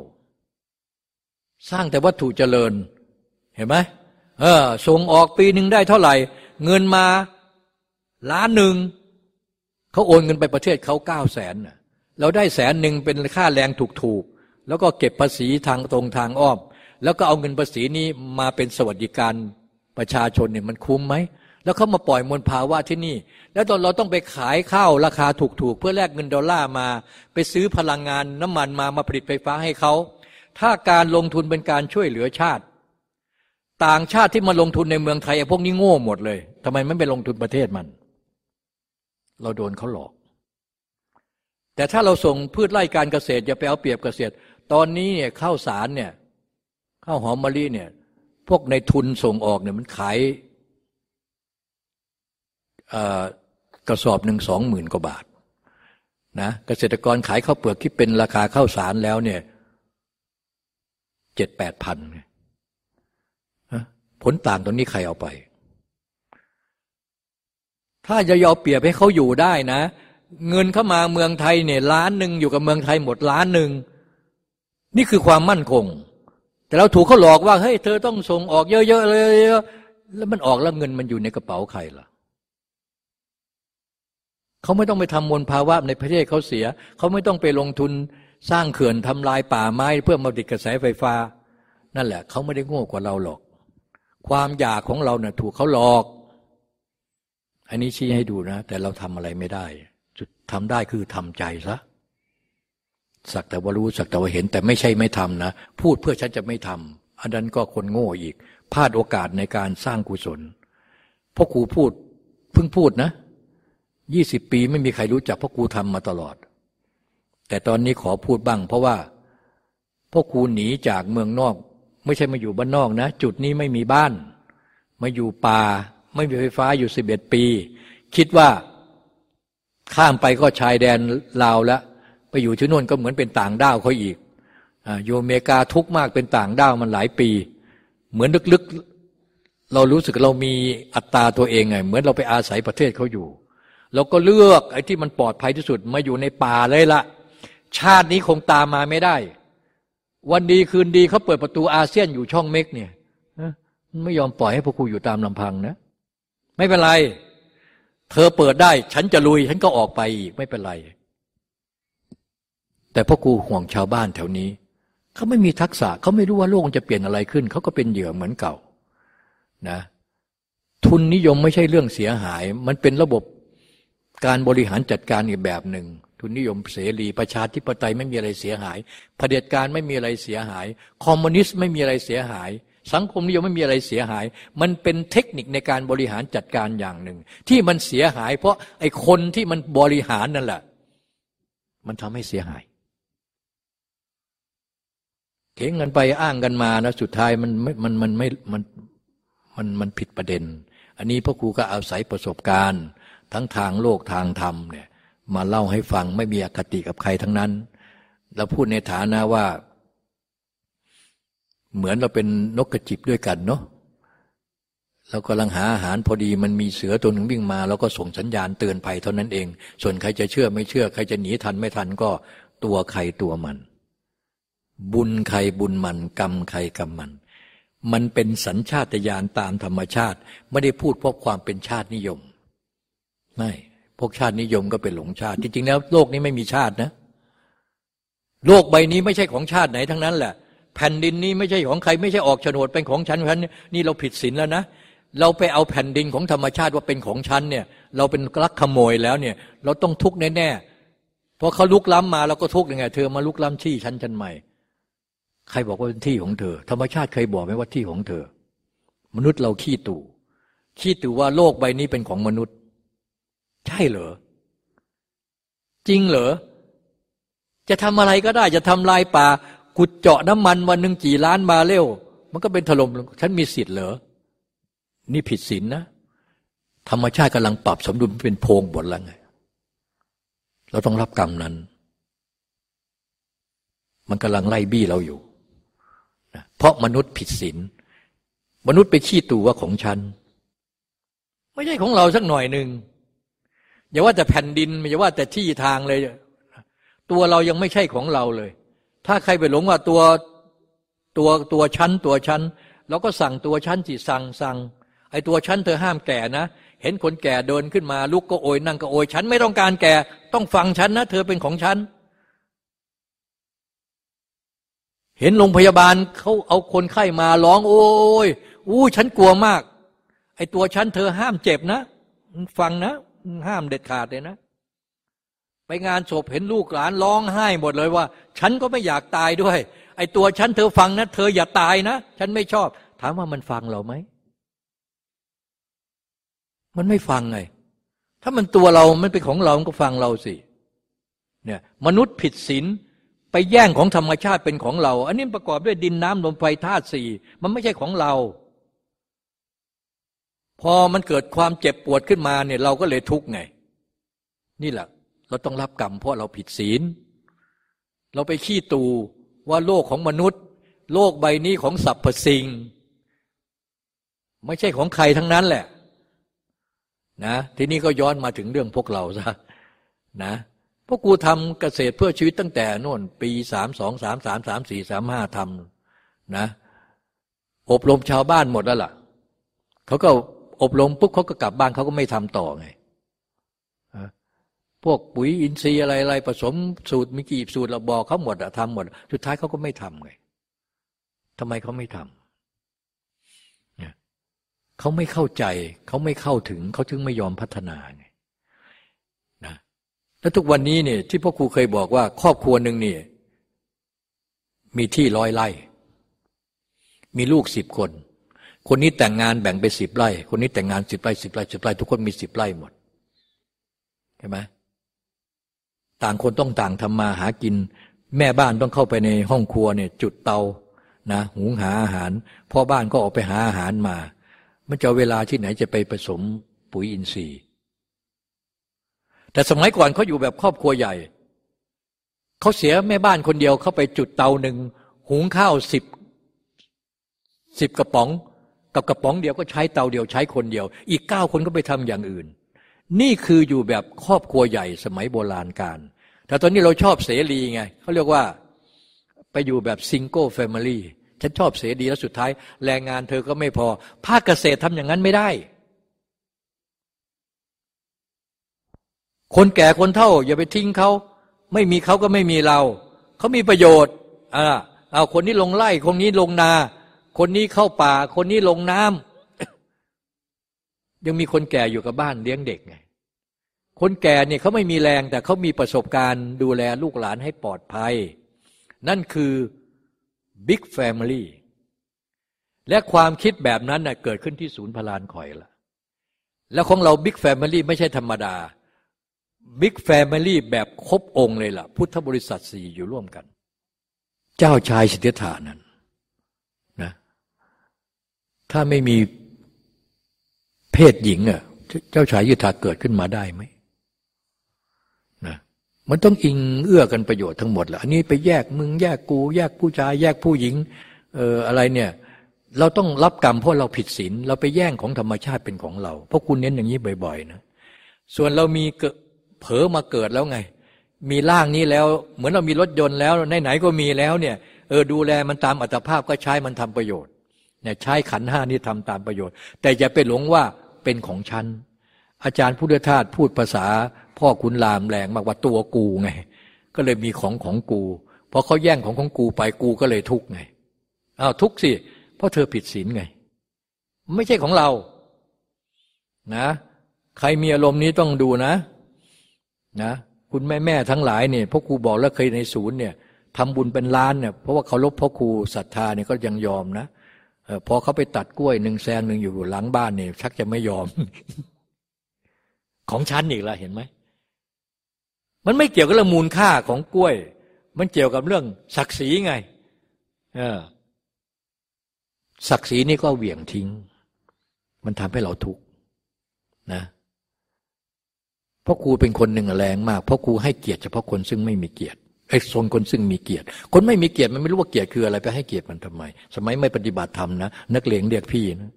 S2: สร้างแต่วัตถุเจริญ เห็นไหม เออส่งออกปีหนึ่งได้เท่าไหร่ เงินมาล้านหนึ่งเขาโอนเงินไปประเทศเขาเก้าแสนน่ะเราได้แสนหนึ่งเป็นค่าแรงถูกๆ แล้วก็เก็บภาษีทางตรงทางอ้อม แล้วก็เอาเงินภาษีนี้มาเป็นสวัสดิการประชาชนเนี่ยมันคุ้มไหม แล้วเขามาปล่อยมลภาวะที่นี่ แล้วตอนเราต้องไปขายข้าวราคาถูกๆ เพื่อแลกเงินดอลลาร์มา ไปซื้อพลังงานน้ำมันมามาผลิตไฟฟ้าให้เขา ถ้าการลงทุนเป็นการช่วยเหลือชาติ ต่างชาติที่มาลงทุนในเมืองไทยไอ้พวกนี้โง่หมดเลยทำไมไม่ไปลงทุนประเทศมัน เราโดนเขาหลอก แต่ถ้าเราส่งพืชไร่การเกษตรอย่าไปเอาเปรียบเกษตร ตอนนี้เนี่ยข้าวสารเนี่ยข้าวหอมมะลิเนี่ย พวกในทุนส่งออกเนี่ยมันขายกระสอบหนึ่งสองหมื่นกว่าบาทนะเกษตรกรขายข้าวเปลือกที่เป็นราคาข้าวสารแล้วเนี่ยเจ็ดแปดพัน ผลต่างตรงนี้ใครเอาไป ถ้าจะยอมเปรียบให้เขาอยู่ได้นะ เงินเข้ามาเมืองไทยเนี่ยล้านหนึ่งอยู่กับเมืองไทยหมดล้านหนึ่งนี่คือความมั่นคง แต่เราถูกเขาหลอกว่าเฮ้ยเธอต้องส่งออกเยอะๆเลยแล้วมันออกแล้วเงินมันอยู่ในกระเป๋าใครล่ะเขาไม่ต้องไปทำมลภาวะในประเทศเขาเสีย เขาไม่ต้องไปลงทุนสร้างเขื่อนทำลายป่าไม้เพื่อมาดิดกระแสไฟฟ้า นั่นแหละเขาไม่ได้โง่กว่าเราหรอก ความอยากของเราเนะ่ยถูกเขาหลอก อันนี้ชี้ให้ดูนะ แต่เราทำอะไรไม่ได้จุดทำได้คือทำใจซะสักแต่ว่ารู้สักแต่ว่าเห็น แต่ไม่ใช่ไม่ทำนะ พูดเพื่อฉันจะไม่ทำอันนั้นก็คนโง่อีกพลาดโอกาสในการสร้างกุศลพ่อครูพูดเพิ่งพูดนะยี่สิบปีไม่มีใครรู้จักพ่อครูทำมาตลอด แต่ตอนนี้ขอพูดบ้าง เพราะว่าพ่อครูหนีจากเมืองนอก ไม่ใช่มาอยู่บ้านนอกนะ จุดนี้ไม่มีบ้าน มาอยู่ป่า ไม่มีไฟฟ้าอยู่สิบเอ็ดปี คิดว่าข้ามไปก็ชายแดนลาวแล้ว ไปอยู่ที่นู่นก็เหมือนเป็นต่างด้าวเขาอีกอยู่อเมริกาทุกมากเป็นต่างด้าวมันหลายปี เหมือนลึกๆ เรารู้สึกเรามีอัตราตัวเองไง เหมือนเราไปอาศัยประเทศเขาอยู่เราก็เลือกไอ้ที่มันปลอดภัยที่สุดมาอยู่ในป่าเลยละชาตินี้คงตามมาไม่ได้ วันดีคืนดีเขาเปิดประตูอาเซียนอยู่ช่องเม็กเนี่ยไม่ยอมปล่อยให้พวกครูอยู่ตามลำพังนะ ไม่เป็นไร เธอเปิดได้ ฉันจะลุย ฉันก็ออกไปอีกไม่เป็นไร แต่พ่อครูห่วงชาวบ้านแถวนี้เขาไม่มีทักษะเขาไม่รู้ว่าโลกจะเปลี่ยนอะไรขึ้นเขาก็เป็นเหยื่อเหมือนเก่านะ ทุนนิยมไม่ใช่เรื่องเสียหาย มันเป็นระบบการบริหารจัดการอีกแบบหนึ่ง ทุนนิยมเสรี ประชาธิปไตยไม่มีอะไรเสียหายเผด็จการไม่มีอะไรเสียหาย คอมมิวนิสต์ไม่มีอะไรเสียหาย สังคมนิยมไม่มีอะไรเสียหาย มันเป็นเทคนิคในการบริหารจัดการอย่างหนึ่ง ที่มันเสียหาย เพราะไอ้คนที่มันบริหารนั่นแหละ มันทำให้เสียหายเข่งกันไปอ้างกันมานะสุดท้ายมันไม่มันมันไม่มันมันมันผิดประเด็น อันนี้พ่อครูก็อาศัยประสบการณ์ ทั้งทางโลกทางธรรมเนี่ย มาเล่าให้ฟังไม่มีอคติกับใครทั้งนั้นเราพูดในฐานะว่า เหมือนเราเป็นนกกระจิบด้วยกันเนาะเรากำลังหาอาหารพอดีมันมีเสือตัวหนึ่งวิ่งมาเราก็ส่งสัญญาณเตือนภัยเท่านั้นเอง ส่วนใครจะเชื่อไม่เชื่อ ใครจะหนีทันไม่ทันก็ตัวใครตัวมัน บุญใครบุญมัน กรรมใครกรรมมัน มันเป็นสัญชาตญาณตามธรรมชาติ ไม่ได้พูดเพราะความเป็นชาตินิยม ไม่ พวกชาตินิยมก็เป็นหลงชาติ จริง ๆ แล้วโลกนี้ไม่มีชาตินะ โลกใบนี้ไม่ใช่ของชาติไหนทั้งนั้นแหละ แผ่นดินนี้ไม่ใช่ของใคร ไม่ใช่ออกโฉนดเป็นของฉันฉันนี่เราผิดศีลแล้วนะเราไปเอาแผ่นดินของธรรมชาติว่าเป็นของฉันเนี่ย เราเป็นลักขโมยแล้วเนี่ย เราต้องทุกข์แน่ๆพอเขาลุกล้ำมาเราก็ทุกข์ยังไง เธอมาลุกล้ำที่ฉันฉันใหม่ ใครบอกว่าเป็นที่ของเธอ ธรรมชาติเคยบอกไหมว่าที่ของเธอ มนุษย์เราขี้ตู่ขี้ตู่ว่าโลกใบนี้เป็นของมนุษย์ ใช่เหรอ จริงเหรอ จะทำอะไรก็ได้ จะทำลายป่าขุดเจาะน้ำมันวันหนึ่งกี่ล้านมาเร็ว มันก็เป็นถล่มฉันมีสิทธิ์เหรอ นี่ผิดศีลนนะ ธรรมชาติกำลังปรับสมดุลเป็นโพงบทแล้วไง เราต้องรับกรรมนั้น มันกำลังไล่บี้เราอยู่นะเพราะมนุษย์ผิดศีลมนุษย์ไปขี้ตู่ว่าของฉัน ไม่ใช่ของเราสักหน่อยหนึ่ง อย่าว่าแต่แผ่นดินอย่าว่าแต่ที่ทางเลย ตัวเรายังไม่ใช่ของเราเลย ถ้าใครไปหลงว่าตัวตัวตัวชั้นตัวชั้นเราก็สั่งตัวชั้นจิสั่งสั่งไอ้ตัวชั้นเธอห้ามแก่นะ เห็นคนแก่เดินขึ้นมาลุกก็โอยนั่งก็โอยฉันไม่ต้องการแก่ ต้องฟังฉันนะ เธอเป็นของฉันเห็นโรงพยาบาลเขาเอาคนไข้มาร้องโอ้ยอู้ฉันกลัวมาก ไอ้ตัวฉันเธอห้ามเจ็บนะ ฟังนะ ห้ามเด็ดขาดเลยนะ ไปงานศพเห็นลูกหลานร้องไห้หมดเลยว่า ฉันก็ไม่อยากตายด้วย ไอ้ตัวฉันเธอฟังนะ เธออย่าตายนะ ฉันไม่ชอบ ถามว่ามันฟังเราไหม มันไม่ฟังไง ถ้ามันตัวเรา มันเป็นของเรา มันก็ฟังเราสิ เนี่ยมนุษย์ผิดศีลไปแย่งของธรรมชาติเป็นของเรา อันนี้ประกอบด้วยดินน้ำลมไฟธาตุสี่ มันไม่ใช่ของเรา พอมันเกิดความเจ็บปวดขึ้นมาเนี่ยเราก็เลยทุกข์ไง นี่แหละ เราต้องรับกรรมเพราะเราผิดศีล เราไปขี้ตูว่าโลกของมนุษย์ โลกใบนี้ของสรรพสิ่ง ไม่ใช่ของใครทั้งนั้นแหละนะทีนี้ก็ย้อนมาถึงเรื่องพวกเราซะนะพวกกูทำเกษตรเพื่อชีวิตตั้งแต่โน่นปีสามสองสามสามสามสี่สามห้าทำนะ อบรมชาวบ้านหมดแล้วล่ะเขาก็ อบรมปุ๊บเขาก็กลับบ้านเขาก็ไม่ทำต่อไงพวกปุ๋ยอินทรีย์อะไรอะไรผสมสูตรมีกี่สูตรเราบอกเขาหมดอะทำหมด สุดท้ายเขาก็ไม่ทำไงทำไมเขาไม่ทำเนี่ยเขาไม่เข้าใจ เขาไม่เข้าถึงเขาถึงไม่ยอมพัฒนาไงนะแล้วทุกวันนี้เนี่ยที่พ่อครูเคยบอกว่า ครอบครัวหนึ่งเนี่ยมีที่ร้อยไร่ มีลูกสิบคน คนนี้แต่งงานแบ่งไปสิบไร่ คนนี้แต่งงานสิบไร่สิบไร่สิบไร่ทุกคนมีสิบไร่หมดเห็นไหมต่างคนต้องต่างทำมาหากิน แม่บ้านต้องเข้าไปในห้องครัวเนี่ยจุดเตานะหุงหาอาหาร พ่อบ้านก็ออกไปหาอาหารมา มันจะเวลาที่ไหนจะไปผสมปุ๋ยอินทรีย์ แต่สมัยก่อนเขาอยู่แบบครอบครัวใหญ่เขาเสียแม่บ้านคนเดียวเข้าไปจุดเตาหนึ่งหุงข้าวสิบสิบกระป๋อง กับกระป๋องเดียวก็ใช้เตาเดียวใช้คนเดียว อีกเก้าคนก็ไปทำอย่างอื่น นี่คืออยู่แบบครอบครัวใหญ่สมัยโบราณกาลแต่ตอนนี้เราชอบเสรีไงเขาเรียกว่าไปอยู่แบบ single family ฉันชอบเสรีแล้วสุดท้าย แรงงานเธอก็ไม่พอ ภาคเกษตรทำอย่างนั้นไม่ได้ คนแก่คนเท่า อย่าไปทิ้งเขา ไม่มีเขาก็ไม่มีเรา เขามีประโยชน์อ่าเอาคนนี้ลงไร่คนนี้ลงนา คนนี้เข้าป่า คนนี้ลงน้ำยังมีคนแก่อยู่กับบ้านเลี้ยงเด็กไงคนแก่เนี่ยเขาไม่มีแรงแต่เขามีประสบการณ์ดูแลลูกหลานให้ปลอดภัย นั่นคือบิ๊กแฟมิลี่และความคิดแบบนั้นนะเกิดขึ้นที่ศูนย์พลานคอยละแล้วของเรา big family ไม่ใช่ธรรมดา big family แบบครบองค์เลยล่ะ พุทธบริษัทสี่อยู่ร่วมกัน เจ้าชายสิทธัตถะนั้น ถ้าไม่มีเพศหญิงอะเจ้าชายสิทธัตถะเกิดขึ้นมาได้ไหมนะมันต้องอิงเอื้อกันประโยชน์ทั้งหมดแหละอันนี้ไปแยกมึงแยกกู แยกผู้ชายแยกผู้หญิงเอออะไรเนี่ย เราต้องรับกรรมเพราะเราผิดศีลเราไปแย่งของธรรมชาติเป็นของเรา เพราะคุณเน้นอย่างนี้บ่อยๆนะส่วนเรามีเผลอมาเกิดแล้วไง มีร่างนี้แล้ว เหมือนเรามีรถยนต์แล้วไหนๆก็มีแล้วเนี่ยเออดูแลมันตามอัตภาพก็ใช้มันทำประโยชน์ เนี่ยใช้ขันห้านี้ทำตามประโยชน์ แต่อย่าไปหลงว่าเป็นของฉัน อาจารย์พุทธทาสพูดภาษา พ่อคุณลามแรงมากว่าตัวกูไง ก็เลยมีของของกูพอเขาแย่งของของกูไปกูก็เลยทุกข์ไงอ้าวทุกข์สิ เพราะเธอผิดศีลไง ไม่ใช่ของเรา นะ ใครมีอารมณ์นี้ต้องดูนะนะคุณแม่แม่ทั้งหลายเนี่ยพ่อครูบอกแล้วเคยในศูนย์เนี่ยทำบุญเป็นล้านเนี่ยเพราะว่าเขาลบพ่อครูศรัทธาเนี่ยก็ยังยอมนะ พอเขาไปตัดกล้วยหนึ่งแซงหนึ่งอยู่หลังบ้านเนี่ยชักจะไม่ยอม ของฉันอีกแล้วเห็นไหม มันไม่เกี่ยวกับเรื่องมูลค่าของกล้วย มันเกี่ยวกับเรื่องศักดิ์ศรีไง เออ ศักดิ์ศรีนี่ก็เหวี่ยงทิ้ง มันทำให้เราทุกข์นะเพราะครูเป็นคนหนึ่งแรงมากเพราะครูให้เกียรติเฉพาะคนซึ่งไม่มีเกียรติ ไอ้โซนคนซึ่งมีเกียรติ คนไม่มีเกียรติมันไม่รู้ว่าเกียรติคืออะไรไปให้เกียรติมันทำไม สมัยไม่ปฏิบัติธรรมนะนักเลงเรียกพี่นะ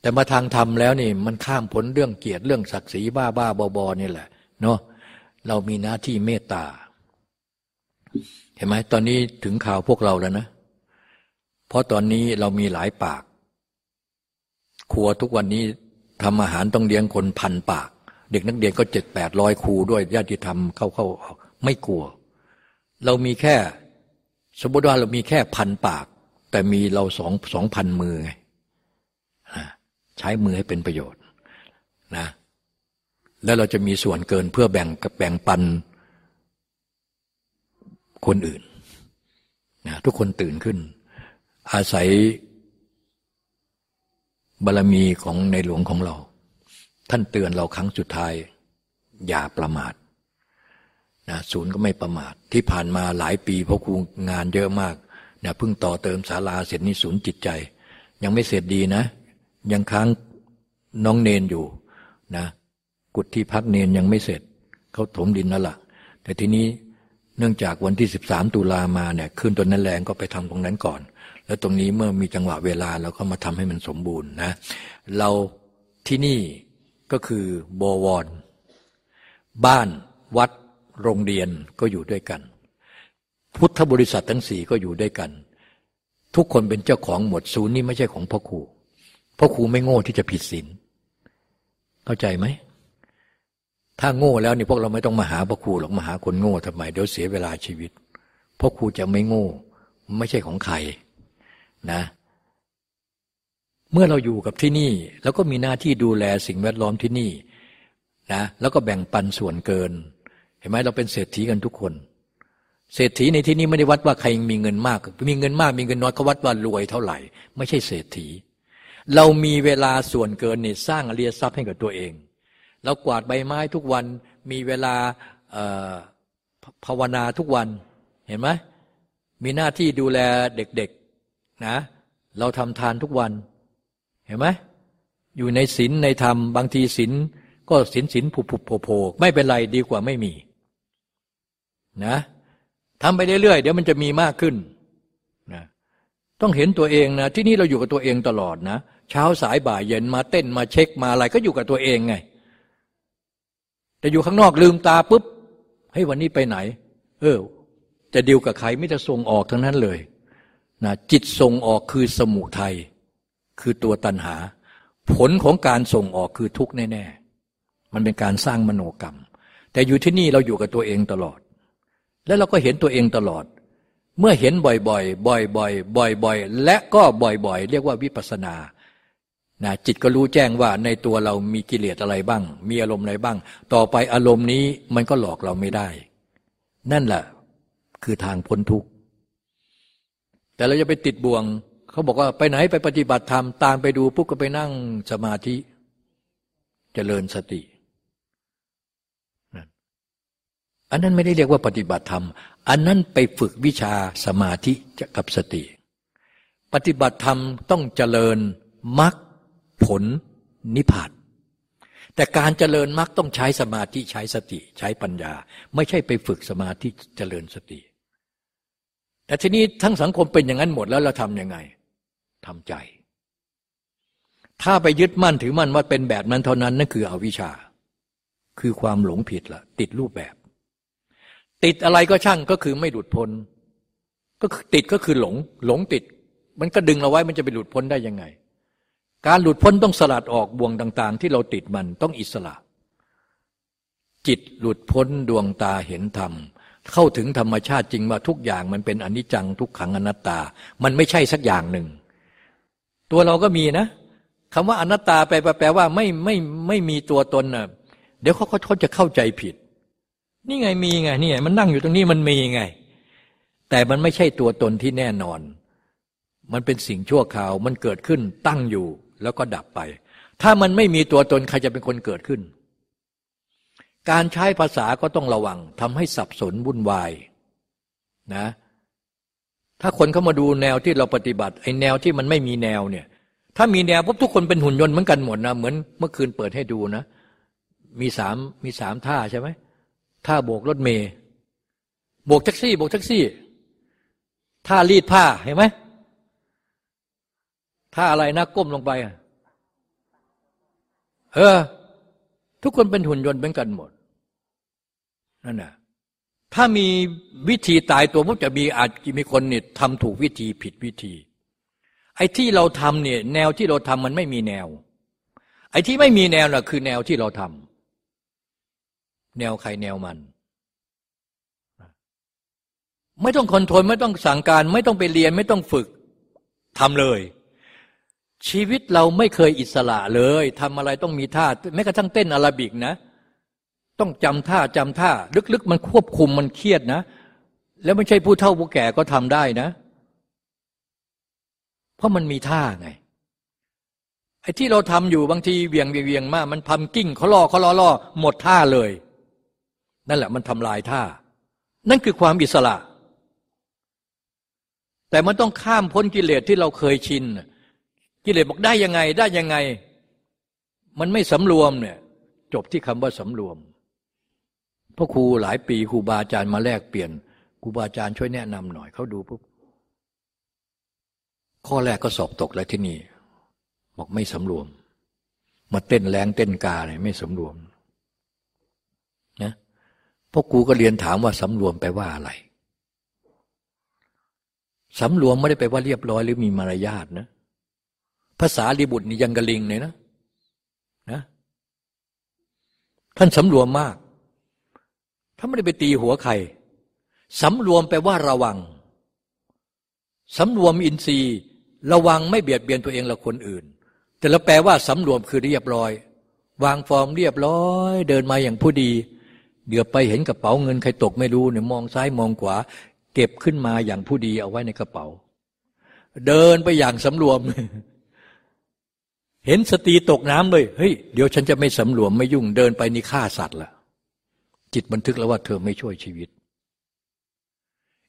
S2: แต่มาทางธรรมแล้วนี่มันข้ามผลเรื่องเกียรติเรื่องศักดิ์ศรีบ้าบ้าบอบอนี่แหละเนาะเรามีหน้าที่เมตตา เห็นไหมตอนนี้ถึงข่าวพวกเราแล้วนะ เพราะตอนนี้เรามีหลายปาก ครัวทุกวันนี้ทำอาหารต้องเลี้ยงคนพันปาก เด็กนักเรียนก็เจ็ดแปดร้อยครูด้วยญาติธรรมเข้าเข้า ไม่กลัว เรามีแค่ สมมติว่าเรามีแค่พันปาก แต่มีเราสองสองพันมือไงใช้มือให้เป็นประโยชน์นะแล้วเราจะมีส่วนเกินเพื่อแบ่งแบ่งปันคนอื่นนะทุกคนตื่นขึ้น อาศัยบารรมีของในหลวงของเรา ท่านเตือนเราครั้งสุดท้าย อย่าประมาท นะศูนย์ก็ไม่ประมาท ที่ผ่านมาหลายปีเพราะครูงานเยอะมากนะเพิ่งต่อเติมศาลาเสร็จนี่ศูนย์จิตใจ ยังไม่เสร็จดีนะ ยังค้างน้องเนนอยู่นะกุฏที่พักเนนยังไม่เสร็จเขาถมดินนั่นแหละแต่ทีนี้เนื่องจากวันที่สิบสามตุลามาเนี่ยขึ้นตัวนั้นแรงก็ไปทำตรงนั้นก่อน แล้วตรงนี้เมื่อมีจังหวะเวลาเราก็มาทำให้มันสมบูรณ์นะ เราที่นี่ก็คือโบวร บ้านวัด โรงเรียนก็อยู่ด้วยกัน พุทธบริษัททั้งสี่ก็อยู่ด้วยกัน ทุกคนเป็นเจ้าของหมดศูนย์นี่ไม่ใช่ของพ่อครูพ่อครูไม่โง่ที่จะผิดศีลเข้าใจไหมถ้าโง่แล้วนี่พวกเราไม่ต้องมาหาพ่อครูหรอกมาหาคนโง่ทำไมเดี๋ยวเสียเวลาชีวิตพ่อครูจะไม่โง่ ไม่ใช่ของใครนะ เมื่อเราอยู่กับที่นี่ แล้วก็มีหน้าที่ดูแลสิ่งแวดล้อมที่นี่นะแล้วก็แบ่งปันส่วนเกิน เห็นไหมเราเป็นเศรษฐีกันทุกคน เศรษฐีในที่นี้ไม่ได้วัดว่าใครมีเงินมาก มีเงินมากมีเงินน้อยเขาวัดว่ารวยเท่าไหร่ ไม่ใช่เศรษฐี เรามีเวลาส่วนเกินเนี่ยสร้างอริยทรัพย์ให้กับตัวเองเรากวาดใบไม้ทุกวันมีเวลาภาวนาทุกวันเห็นไหมมีหน้าที่ดูแลเด็กๆนะเราทำทานทุกวันเห็นไหมอยู่ในศีลในธรรมบางทีศีลก็ศีลศีลผุผุโผโผไม่เป็นไรดีกว่าไม่มี นะทำไปเรื่อยๆเดี๋ยวมันจะมีมากขึ้นนะต้องเห็นตัวเองนะที่นี่เราอยู่กับตัวเองตลอดนะ เช้าสายบ่ายเย็นมาเต้นมาเช็คมาอะไรก็อยู่กับตัวเองไง แต่อยู่ข้างนอกลืมตาปุ๊บเฮ้ยวันนี้ไปไหน เออ จะดิวกับใครไม่จะส่งออกทั้งนั้นเลยนะจิตส่งออกคือสมุทัยคือตัวตัณหา ผลของการส่งออกคือทุกข์แน่ ๆ มันเป็นการสร้างมโนกรรม แต่อยู่ที่นี่เราอยู่กับตัวเองตลอด แล้วเราก็เห็นตัวเองตลอด เมื่อเห็นบ่อยๆ บ่อยๆ บ่อยๆ และก็บ่อยๆ เรียกว่าวิปัสนานะจิตก็รู้แจ้งว่าในตัวเรามีกิเลสอะไรบ้าง มีอารมณ์อะไรบ้าง ต่อไปอารมณ์นี้มันก็หลอกเราไม่ได้ นั่นแหละคือทางพ้นทุกข์ แต่เราจะไปติดบ่วง เขาบอกว่าไปไหนไปปฏิบัติธรรมตามไปดูปุ๊บก็ไปนั่งสมาธิจเจริญสติ อันนั้นไม่ได้เรียกว่าปฏิบัติธรรม อันนั้นไปฝึกวิชาสมาธิกับสติ ปฏิบัติธรรมต้องเจริญมรรคผลนิพพานแต่การเจริญมรรคต้องใช้สมาธิใช้สติใช้ปัญญา ไม่ใช่ไปฝึกสมาธิเจริญสติ แต่ทีนี้ทั้งสังคมเป็นอย่างนั้นหมดแล้วเราทำยังไงทำใจ ถ้าไปยึดมั่นถือมั่นว่าเป็นแบบนั้นเท่านั้นนั่นคืออวิชชา คือความหลงผิดละติดรูปแบบ ติดอะไรก็ช่างก็คือไม่หลุดพ้น ก็ติดก็คือหลง หลงติด มันก็ดึงเราไว้มันจะไปหลุดพ้นได้ยังไง การหลุดพ้นต้องสลัดออกบ่วงต่าง ๆ ที่เราติดมันต้องอิสระ จิตหลุดพ้นดวงตาเห็นธรรม เข้าถึงธรรมชาติจริงว่าทุกอย่างมันเป็นอนิจจังทุกขังอนัตตา มันไม่ใช่สักอย่างหนึ่ง ตัวเราก็มีนะคำว่าอนัตตาแปลแปลว่าไม่ไม่ไม่มีตัวตนน่ะเดี๋ยวเขาเขาจะเข้าใจผิด นี่ไงมีไงนี่ไงมันนั่งอยู่ตรงนี้มันมีไง แต่มันไม่ใช่ตัวตนที่แน่นอน มันเป็นสิ่งชั่วคราวมันเกิดขึ้นตั้งอยู่แล้วก็ดับไป ถ้ามันไม่มีตัวตนใครจะเป็นคนเกิดขึ้น การใช้ภาษาก็ต้องระวังทำให้สับสนวุ่นวายนะถ้าคนเข้ามาดูแนวที่เราปฏิบัติไอ้แนวที่มันไม่มีแนวเนี่ย ถ้ามีแนวปุ๊บทุกคนเป็นหุ่นยนต์เหมือนกันหมดนะเหมือนเมื่อคืนเปิดให้ดูนะ มีสามมีสามท่าใช่ไหม ท่าโบกรถเมย์โบกแท็กซี่โบกแท็กซี่ท่ารีดผ้าเห็นไหมถ้าอะไรนะก้มลงไปเออ ทุกคนเป็นหุ่นยนต์เป็นกันหมดนั่นน่ะถ้ามีวิธีตายตัวมุจะมีอาจมีคนเนี่ยทำถูกวิธีผิดวิธี ไอ้ที่เราทำเนี่ย แนวที่เราทำมันไม่มีแนว ไอ้ที่ไม่มีแนวน่ะคือแนวที่เราทำ แนวใครแนวมัน ไม่ต้องคอนโทรลไม่ต้องสั่งการ ไม่ต้องไปเรียนไม่ต้องฝึกทำเลย ชีวิตเราไม่เคยอิสระเลยทำอะไรต้องมีท่าแม้กระทั่งเต้นอาราบิกนะ ต้องจำท่าจำท่า ลึกๆ มันควบคุมมันเครียดนะ แล้วไม่ใช่ผู้เฒ่าผู้แก่ก็ทำได้นะ เพราะมันมีท่าไงไอ้ที่เราทำอยู่บางทีเวียงเวียงมาก มันทำกิ้งเขาล่อเขาล่อล่อหมดท่าเลย นั่นแหละมันทำลายท่า นั่นคือความอิสระ แต่มันต้องข้ามพ้นกิเลสที่เราเคยชิน กิเลสบอกได้ยังไงได้ยังไง มันไม่สำรวมเนี่ยจบที่คำว่าสำรวมพ่อครูหลายปีครูบาอาจารย์มาแลกเปลี่ยนครูบาอาจารย์ช่วยแนะนำหน่อยเขาดูปุ๊บข้อแรกก็สอบตกแล้วที่นี่ บอกไม่สำรวม มาเต้นแรงเต้นกาเนี่ยไม่สำรวม พ่อครูก็เรียนถามว่าสำรวมแปว่าอะไรสำรวมไม่ได้ไปว่าเรียบร้อยหรือมีมารยาทนะ ภาษาลีบุตรนี่ยังกระลิงเลยนะนะ ท่านสำรวมมากท่านไม่ได้ไปตีหัวใครสำรวมแปลว่าระวังสำรวมอินทรีย์ ระวังไม่เบียดเบียนตัวเองและคนอื่น แต่ล้วแปลว่าสำรวมคือเรียบร้อย วางฟอร์มเรียบร้อย เดินมาอย่างผู้ดี เดี๋ยวไปเห็นกระเป๋าเงินใครตกไม่รู้เนี่ยมองซ้ายมองขวา เก็บขึ้นมาอย่างผู้ดีเอาไว้ในกระเป๋า เดินไปอย่างสำรวม เห็นสตีตกน้ำเลยเฮ้ยเดี๋ยวฉันจะไม่สำรวมไม่ยุ่งเดินไปนี่ฆ่าสัตว์ละจิตบันทึกแล้วว่าเธอไม่ช่วยชีวิต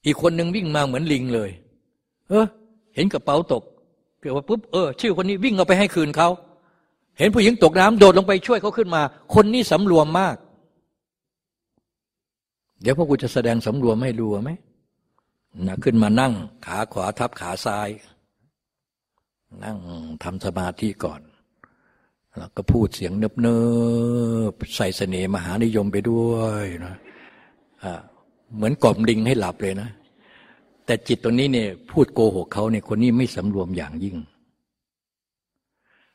S2: อีกคนหนึ่งวิ่งมาเหมือนลิงเลย เออเห็นกระเป๋าตกเกิดว่าปุ๊บเออชื่อคนนี้วิ่งเอาไปให้คืนเขาเห็นผู้หญิงตกน้ำโดดลงไปช่วยเขาขึ้นมา คนนี้สำรวมมาก เดี๋ยวพวกกูจะแสดงสำรวมให้ดูไหมนะขึ้นมานั่ง ขาขวาทับขาซ้าย นั่งทำสมาธิก่อน แล้วก็พูดเสียงเนิบเนิบใส่เสน่ห์มหานิยมไปด้วยนะเหมือนกล่อมลิงให้หลับเลยนะ แต่จิตตรงนี้เนี่ยพูดโกหกเขาเนี่ยคนนี้ไม่สำรวมอย่างยิ่ง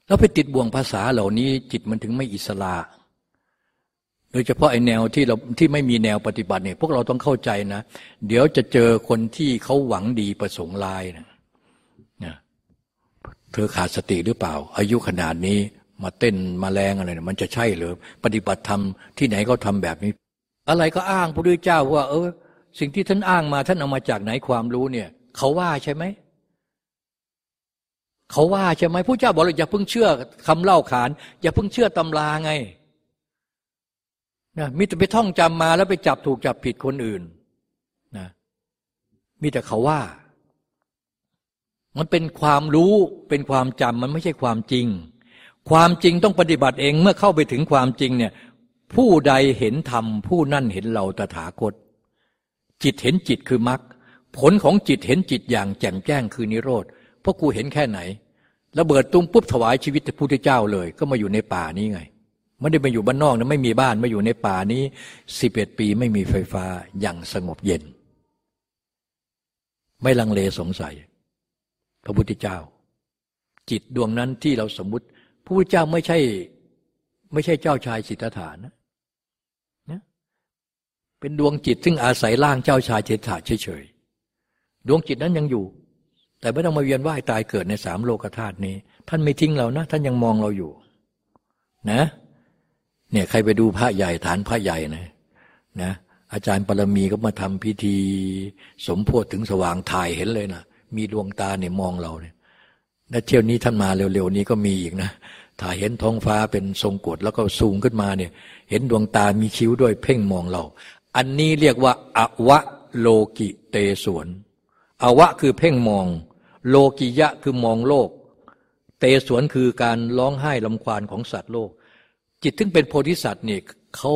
S2: แล้วไปติดบ่วงภาษาเหล่านี้ จิตมันถึงไม่อิสระ ยเฉพาะไอแนวที่เราที่ไม่มีแนวปฏิบัติเนี่ยพวกเราต้องเข้าใจนะ เดี๋ยวจะเจอคนที่เขาหวังดีประสงค์ลายนะนะเธอขาดสติหรือเปล่า อายุขนาดนี้มาเต้นมาแรงอะไรเนี่ยมันจะใช่หรือปฏิบัติธรรมที่ไหนก็ทำแบบนี้ อะไรก็อ้างพระพุทธเจ้าว่า เออ สิ่งที่ท่านอ้างมาท่านเอามาจากไหนความรู้เนี่ยเขาว่าใช่ไหมเขาว่าใช่ไหมพระเจ้าบอกเลยอย่าเพิ่งเชื่อคำเล่าขาน อย่าเพิ่งเชื่อตำราไง นะมิแต่ไปท่องจำมาแล้วไปจับถูกจับผิดคนอื่นนะมีแต่เขาว่า มันเป็นความรู้เป็นความจำมันไม่ใช่ความจริง ความจริงต้องปฏิบัติเองเมื่อเข้าไปถึงความจริงเนี่ยผู้ใดเห็นธรรมผู้นั่นเห็นเราตถาคต จิตเห็นจิตคือมรรคผลของจิตเห็นจิตอย่างแจ่มแจ้งคือนิโรธเพราะกูเห็นแค่ไหนระเบิดตุ้มปุ๊บถวายชีวิตพระพุทธเจ้าเลย ก็มาอยู่ในป่านี้ไง ไม่ได้มาอยู่บ้านนอกนะไม่มีบ้านมาอยู่ในป่านี้สิบเอ็ดปีไม่มีไฟฟ้าอย่างสงบเย็น ไม่ลังเลสงสัย พระพุทธเจ้า จิตดวงนั้นที่เราสมมติพระพุทธเจ้าไม่ใช่ ไม่ใช่เจ้าชายสิทธัตถานะนะเป็นดวงจิตซึ่งอาศัยร่างเจ้าชายเจตถาเฉยๆดวงจิตนั้นยังอยู่ แต่ไม่ต้องมาเวียนว่ายตายเกิดในสามโลกธาตุนี้ ท่านไม่ทิ้งเรานะ ท่านยังมองเราอยู่ นะ เนี่ยใครไปดูพระใหญ่ฐานพระใหญ่นะนะอาจารย์ปรมีก็มาทำพิธี สมโพธิถึงสว่างถ่ายเห็นเลยนะมีดวงตาเนี่ยมองเราเนี่ยและเที่ยวนี้ท่านมาเร็วๆนี้ก็มีอีกนะถ่ายเห็นท้องฟ้าเป็นทรงกดแล้วก็สูงขึ้นมาเนี่ย เห็นดวงตามีคิ้วด้วยเพ่งมองเรา อันนี้เรียกว่าอวะโลกิเตสวนอวะคือเพ่งมอง โลกิยะคือมองโลก เตสวนคือการร้องไห้ลำควานของสัตว์โลก จิตถึงเป็นโพธิสัตว์เนี่ยเขา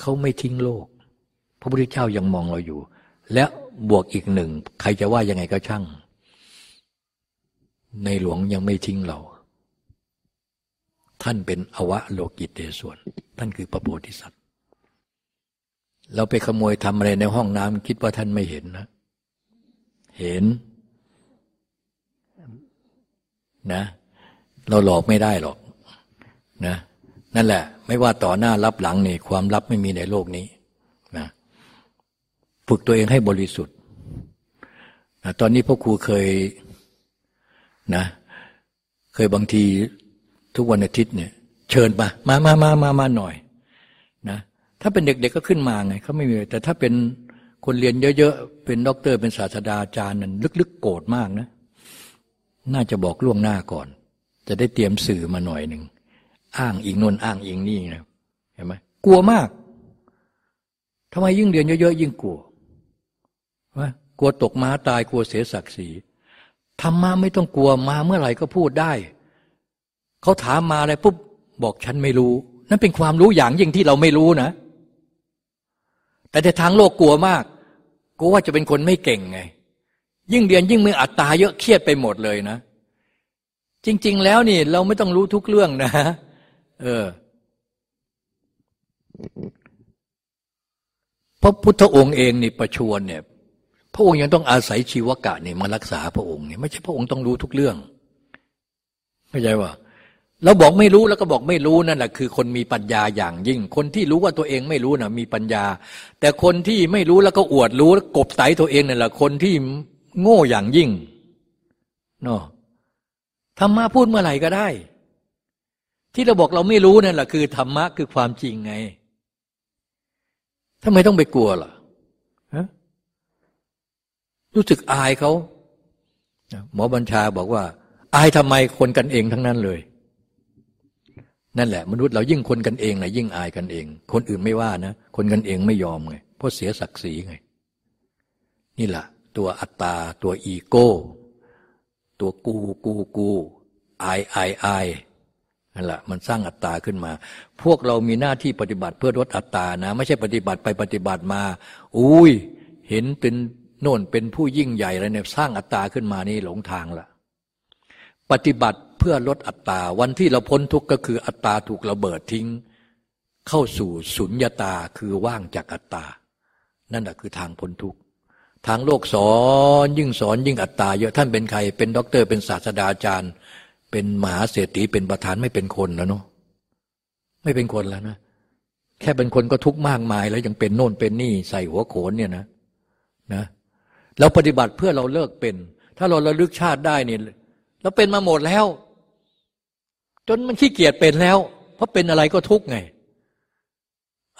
S2: เขาไม่ทิ้งโลก พระพุทธเจ้ายังมองเราอยู่ และบวกอีกหนึ่ง ใครจะว่ายังไงก็ช่าง ในหลวงยังไม่ทิ้งเรา ท่านเป็นอวะโลกิตเตส่วน ท่านคือพระโพธิสัตว์ เราไปขโมยทำอะไรในห้องน้ำคิดว่าท่านไม่เห็นนะ เห็นนะ เราหลอกไม่ได้หรอกนะ นั่นแหละ ไม่ว่าต่อหน้ารับหลังนี่ความลับไม่มีในโลกนี้นะฝึกตัวเองให้บริสุทธิ์นะตอนนี้พ่อครูเคยนะ เคยบางทีทุกวันอาทิตย์เนี่ย เชิญมา มามามามามาหน่อยนะถ้าเป็นเด็ก ๆก็ขึ้นมาไงเขาไม่มี แต่ถ้าเป็นคนเรียนเยอะๆ เป็นด็อกเตอร์เป็นศาสตราจารย์นั่นลึกๆ โกรธมากนะ น่าจะบอกล่วงหน้าก่อน จะได้เตรียมสื่อมาหน่อยหนึ่ง อ้างอิงนนอ้างอิงนี่นะเห็นไหมกลัวมากทำไมยิ่งเรียนเยอะๆยิ่งกลัวว่ากลัวตกม้าตายกลัวเสียศักดิ์ศรีธรรมะไม่ต้องกลัวมาเมื่อไหร่ก็พูดได้ เขาถามมาอะไรปุ๊บบอกฉันไม่รู้ นั่นเป็นความรู้อย่างยิ่งที่เราไม่รู้นะ แต่ในทางโลกกลัวมากกลัวว่าจะเป็นคนไม่เก่งไง ยิ่งเรียนยิ่งมืออัตตาเยอะเครียดไปหมดเลยนะ จริง ๆ แล้วนี่เราไม่ต้องรู้ทุกเรื่องนะ เออพระพุทธองค์เองนี่ประชวนเนี่ย พระองค์ยังต้องอาศัยชีวกะเนี่ยมารักษาพระองค์เนี่ยไม่ใช่พระองค์ต้องรู้ทุกเรื่องเข้าใจว่าเราบอกไม่รู้แล้วก็บอกไม่รู้นั่นแหละคือ คนมีปัญญาอย่างยิ่ง คนที่รู้ว่าตัวเองไม่รู้นะ่ะมีปัญญา แต่คนที่ไม่รู้แล้วก็อวดรู้แล้วกบไตตัวเองนั่นแหละคนที่โง่อย่างยิ่งเนาะธรรมะพูดเมื่อไหร่ก็ได้ ที่เราบอกเราไม่รู้นั่นแหละคือธรรมะคือความจริงไงทำไมต้องไปกลัวล่ะรู้สึกอายเขาหมอบัญชาบอกว่า อายทำไมคนกันเองทั้งนั้นเลย นั่นแหละ มนุษย์เรายิ่งคนกันเองนะยิ่งอายกันเอง คนอื่นไม่ว่านะ คนกันเองไม่ยอมไงเพราะเสียศักดิ์ศรีไง นี่แหละตัวอัตตา ตัวอีโก้ ตัวกูกูกูอายอายอาย นั่นแหละมันสร้างอัตตาขึ้นมา พวกเรามีหน้าที่ปฏิบัติเพื่อลดอัตตานะ ไม่ใช่ปฏิบัติไปปฏิบัติมา อุ้ย เห็นเป็นโน่นเป็นผู้ยิ่งใหญ่อะไรเนี่ยสร้างอัตตาขึ้นมานี่หลงทางละปฏิบัติเพื่อลดอัตตา วันที่เราพ้นทุกข์ก็คืออัตตาถูกระเบิดทิ้ง เข้าสู่สุญญาตาคือว่างจากอัตตา นั่นแหละคือทางพ้นทุกข์ทางโลกสอนยิ่งสอนยิ่งอัตตาเยอะท่านเป็นใครเป็นด็อกเตอร์เป็นศาสตราจารย์ เป็นมหาเศรษฐีเป็นประธานไม่เป็นคนแล้วเนาะไม่เป็นคนแล้วนะแค่เป็นคนก็ทุกข์มากมาย แล้วยังเป็นโน่นเป็นนี่ใส่หัวโขนเนี่ยนะนะเราปฏิบัติเพื่อเราเลิกเป็น ถ้าเราระลึกชาติได้เนี่ยเราเป็นมาหมดแล้ว จนมันขี้เกียจเป็นแล้ว เพราะเป็นอะไรก็ทุกข์ไง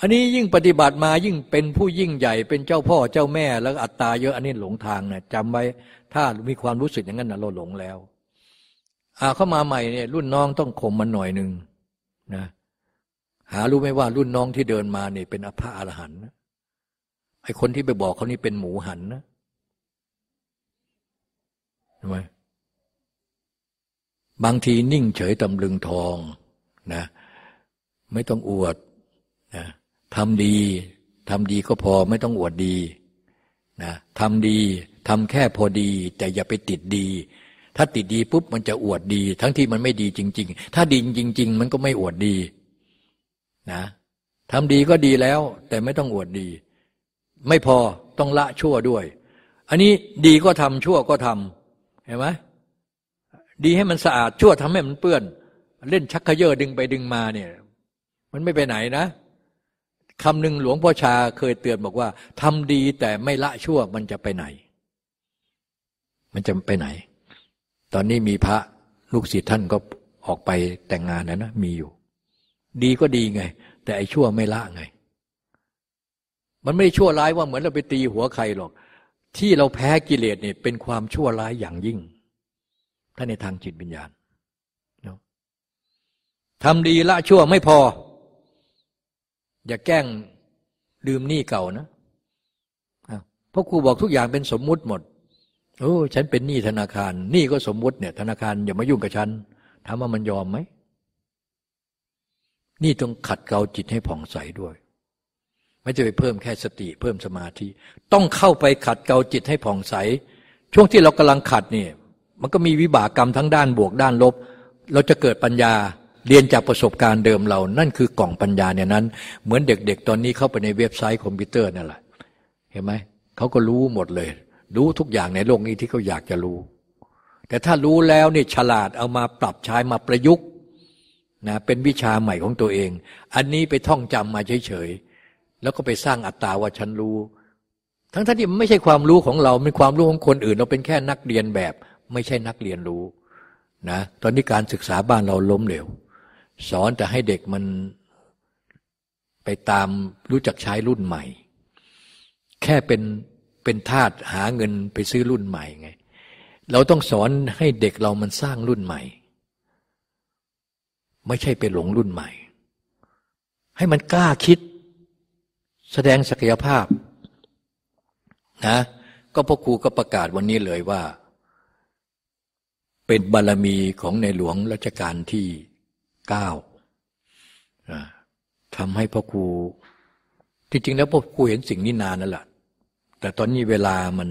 S2: อันนี้ยิ่งปฏิบัติมายิ่งเป็นผู้ยิ่งใหญ่ เป็นเจ้าพ่อเจ้าแม่แล้วอัตตาเยอะอันนี้หลงทางนะจำไว้ถ้ามีความรู้สึกอย่างนั้นนะเราหลงแล้ว เข้ามาใหม่เนี่ยรุ่นน้องต้องข่มมันหน่อยหนึ่งนะหารู้ไหมว่ารุ่นน้องที่เดินมาเนี่ยเป็นอภาอรหันต์นะไอคนที่ไปบอกเขานี่เป็นหมูหันนะใช่ไมบางทีนิ่งเฉยตำลึงทองนะไม่ต้องอวดนะทำดีทำดีก็พอไม่ต้องอวดดีนะทำดีทำแค่พอดี แต่อย่าไปติดดี ถ้าติดดีปุ๊บมันจะอวดดี ทั้งที่มันไม่ดีจริง ๆ ถ้าดีจริง ๆ มันก็ไม่อวดดีนะทำดีก็ดีแล้ว แต่ไม่ต้องอวดดี ไม่พอต้องละชั่วด้วย อันนี้ดีก็ทำชั่วก็ทำเห็นไหมดีให้มันสะอาดชั่วทำให้มันเปื้อน เล่นชักขยเยอดึงไปดึงมาเนี่ย มันไม่ไปไหนนะคำหนึ่งหลวงพ่อชาเคยเตือนบอกว่าทำดีแต่ไม่ละชั่วมันจะไปไหน มันจะไปไหน ตอนนี้มีพระลูกศิษย์ท่านก็ออกไปแต่งงานนะนะมีอยู่ ดีก็ดีไง แต่ไอ้ชั่วไม่ละไง มันไม่ชั่วร้ายว่าเหมือนเราไปตีหัวใครหรอก ที่เราแพ้กิเลสเนี่ยเป็นความชั่วร้ายอย่างยิ่ง ถ้าในทางจิตวิญญาณทำดีละชั่วไม่พอ อย่าแกล้งดื่มหนี้เก่านะเพราะครูบอกทุกอย่างเป็นสมมุติหมด โอ้ฉันเป็นหนี้ธนาคารหนี้ก็สมมติเนี่ย ธนาคารอย่ามายุ่งกับฉันถามว่ามันยอมไหมนี่ต้องขัดเกลาจิตให้ผ่องใสด้วย ไม่จะไปเพิ่มแค่สติ เพิ่มสมาธิ ต้องเข้าไปขัดเกลาจิตให้ผ่องใส ช่วงที่เรากำลังขัดเนี่ย มันก็มีวิบากกรรมทั้งด้านบวกด้านลบ เราจะเกิดปัญญาเรียนจากประสบการณ์เดิมเรา นั่นคือกล่องปัญญาเนี่ยนั้น เหมือนเด็กๆ ตอนนี้เข้าไปในเว็บไซต์คอมพิวเตอร์นั่นแหละ เห็นไหม เขาก็รู้หมดเลย รู้ทุกอย่างในโลกนี้ที่เขาอยากจะรู้ แต่ถ้ารู้แล้วนี่ฉลาดเอามาปรับใช้มาประยุกต์นะเป็นวิชาใหม่ของตัวเอง อันนี้ไปท่องจำมาเฉยๆแล้วก็ไปสร้างอัตตาว่าฉันรู้ ทั้งที่มันไม่ใช่ความรู้ของเราเป็นความรู้ของคนอื่น เราเป็นแค่นักเรียนแบบ ไม่ใช่นักเรียนรู้นะตอนนี้การศึกษาบ้านเราล้มเหลวสอนแต่ให้เด็กมันไปตามรู้จักใช้รุ่นใหม่ แค่เป็น เป็นทาสหาเงินไปซื้อรุ่นใหม่ไง เราต้องสอนให้เด็กเรามันสร้างรุ่นใหม่ ไม่ใช่ไปหลงรุ่นใหม่ ให้มันกล้าคิด แสดงศักยภาพนะก็พ่อครูก็ประกาศวันนี้เลยว่า เป็นบารมีของในหลวงรัชกาลที่เก้าทำให้พ่อครูที่จริงแล้วพ่อครูเห็นสิ่งนี้นานนั่นแหละ แต่ตอนนี้เวลามัน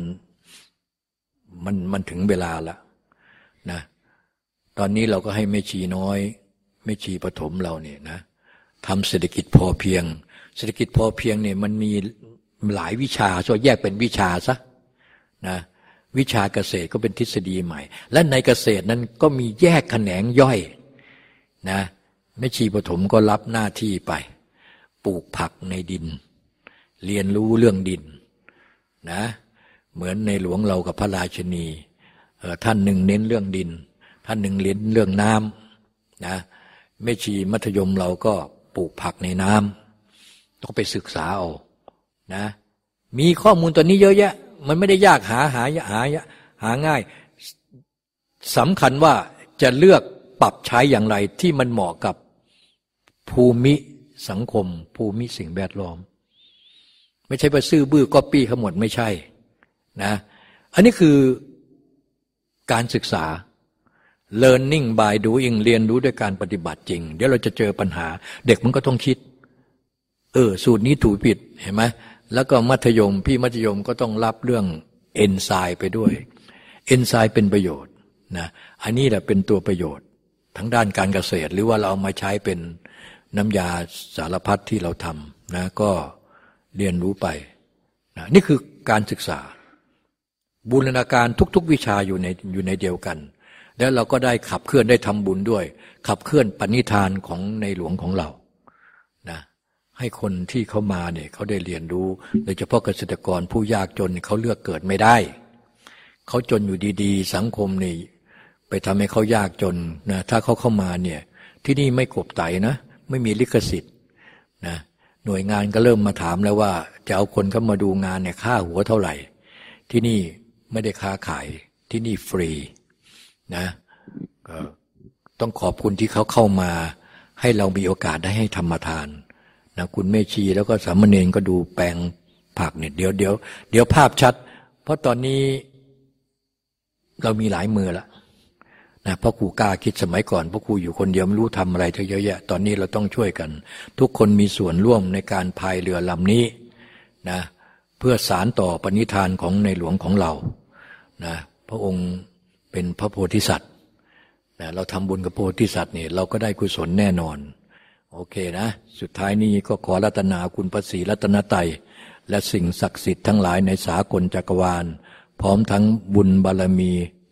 S2: มันมันถึงเวลาละนะตอนนี้เราก็ให้แม่ชีน้อยแม่ชีปฐมเราเนี่ยนะทำเศรษฐกิจพอเพียง เศรษฐกิจพอเพียงเนี่ยมันมีหลายวิชาช่วยแยกเป็นวิชาซะนะวิชาเกษตรก็เป็นทฤษฎีใหม่ และในเกษตรนั้นก็มีแยกแขนงย่อยนะแม่ชีปฐมก็รับหน้าที่ไป ปลูกผักในดิน เรียนรู้เรื่องดิน นะเหมือนในหลวงเรากับพระราชนีท่านหนึ่งเน้นเรื่องดิน ท่านหนึ่งเน้นเรื่องน้ำนะแม่ชีมัธยมเราก็ปลูกผักในน้ำต้องไปศึกษาเอานะมีข้อมูลตัวนี้เยอะแยะ มันไม่ได้ยากหาหาหาหาง่ายสำคัญว่าจะเลือกปรับใช้อย่างไรที่มันเหมาะกับภูมิสังคม ภูมิสิ่งแวดล้อม ไม่ใช่ไปซื้อบื้อก๊อปปี้ขหมดไม่ใช่นะอันนี้คือการศึกษา learning by doing เรียนรู้ด้วยการปฏิบัติจริง เดี๋ยวเราจะเจอปัญหา เด็กมันก็ต้องคิด เออ สูตรนี้ถูกผิดเห็นไหมแล้วก็มัธยมพี่มัธยมก็ต้องรับเรื่องเอนไซม์ไปด้วยเอนไซม์เป็นประโยชน์นะอันนี้แหละเป็นตัวประโยชน์ ทั้งด้านการเกษตร หรือว่าเราเอามาใช้เป็นน้ำยาสารพัดที่เราทำนะก็ เรียนรู้ไปนะนี่คือการศึกษา บูรณาการทุกๆ วิชาอยู่ในอยู่ในเดียวกัน แล้วเราก็ได้ขับเคลื่อนได้ทำบุญด้วย ขับเคลื่อนปณิธานของในหลวงของเรานะให้คนที่เขามาเนี่ยเขาได้เรียนรู้โดยเฉพาะเกษตรกรผู้ยากจนเขาเลือกเกิดไม่ได้เขาจนอยู่ดีๆ สังคมนี่ไปทำให้เขายากจนนะถ้าเขาเข้ามาเนี่ยที่นี่ไม่กบไตนะ ไม่มีลิขสิทธิ์ หน่วยงานก็เริ่มมาถามแล้วว่า จะเอาคนเข้ามาดูงานเนี่ยค่าหัวเท่าไหร่ ที่นี่ไม่ได้ค้าขายที่นี่ฟรีนะก็ต้องขอบคุณที่เขาเข้ามา ให้เรามีโอกาสได้ให้ธรรมทานนะคุณแม่ชีแล้วก็สามเณรก็ดูแปลงผักเนี่ยเดี๋ยวเดี๋ยวเดี๋ยวภาพชัด เพราะตอนนี้เรามีหลายมือละ นะพ่อครูกล้าคิดสมัยก่อนพ่อครูอยู่คนเดียวไม่รู้ทำอะไรเยอะแยะ ตอนนี้เราต้องช่วยกัน ทุกคนมีส่วนร่วมในการพายเรือลำนี้นะเพื่อสารต่อปณิธานของในหลวงของเรานะพระองค์เป็นพระโพธิสัตว์นะเราทำบุญกับโพธิสัตว์นี่เราก็ได้กุศลแน่นอน โอเคนะ สุดท้ายนี้ก็ขอรัตนาคุณพระศรีรัตนไตยและสิ่งศักดิ์สิทธิ์ทั้งหลายในสากลจักรวาล พร้อมทั้งบุญบารมี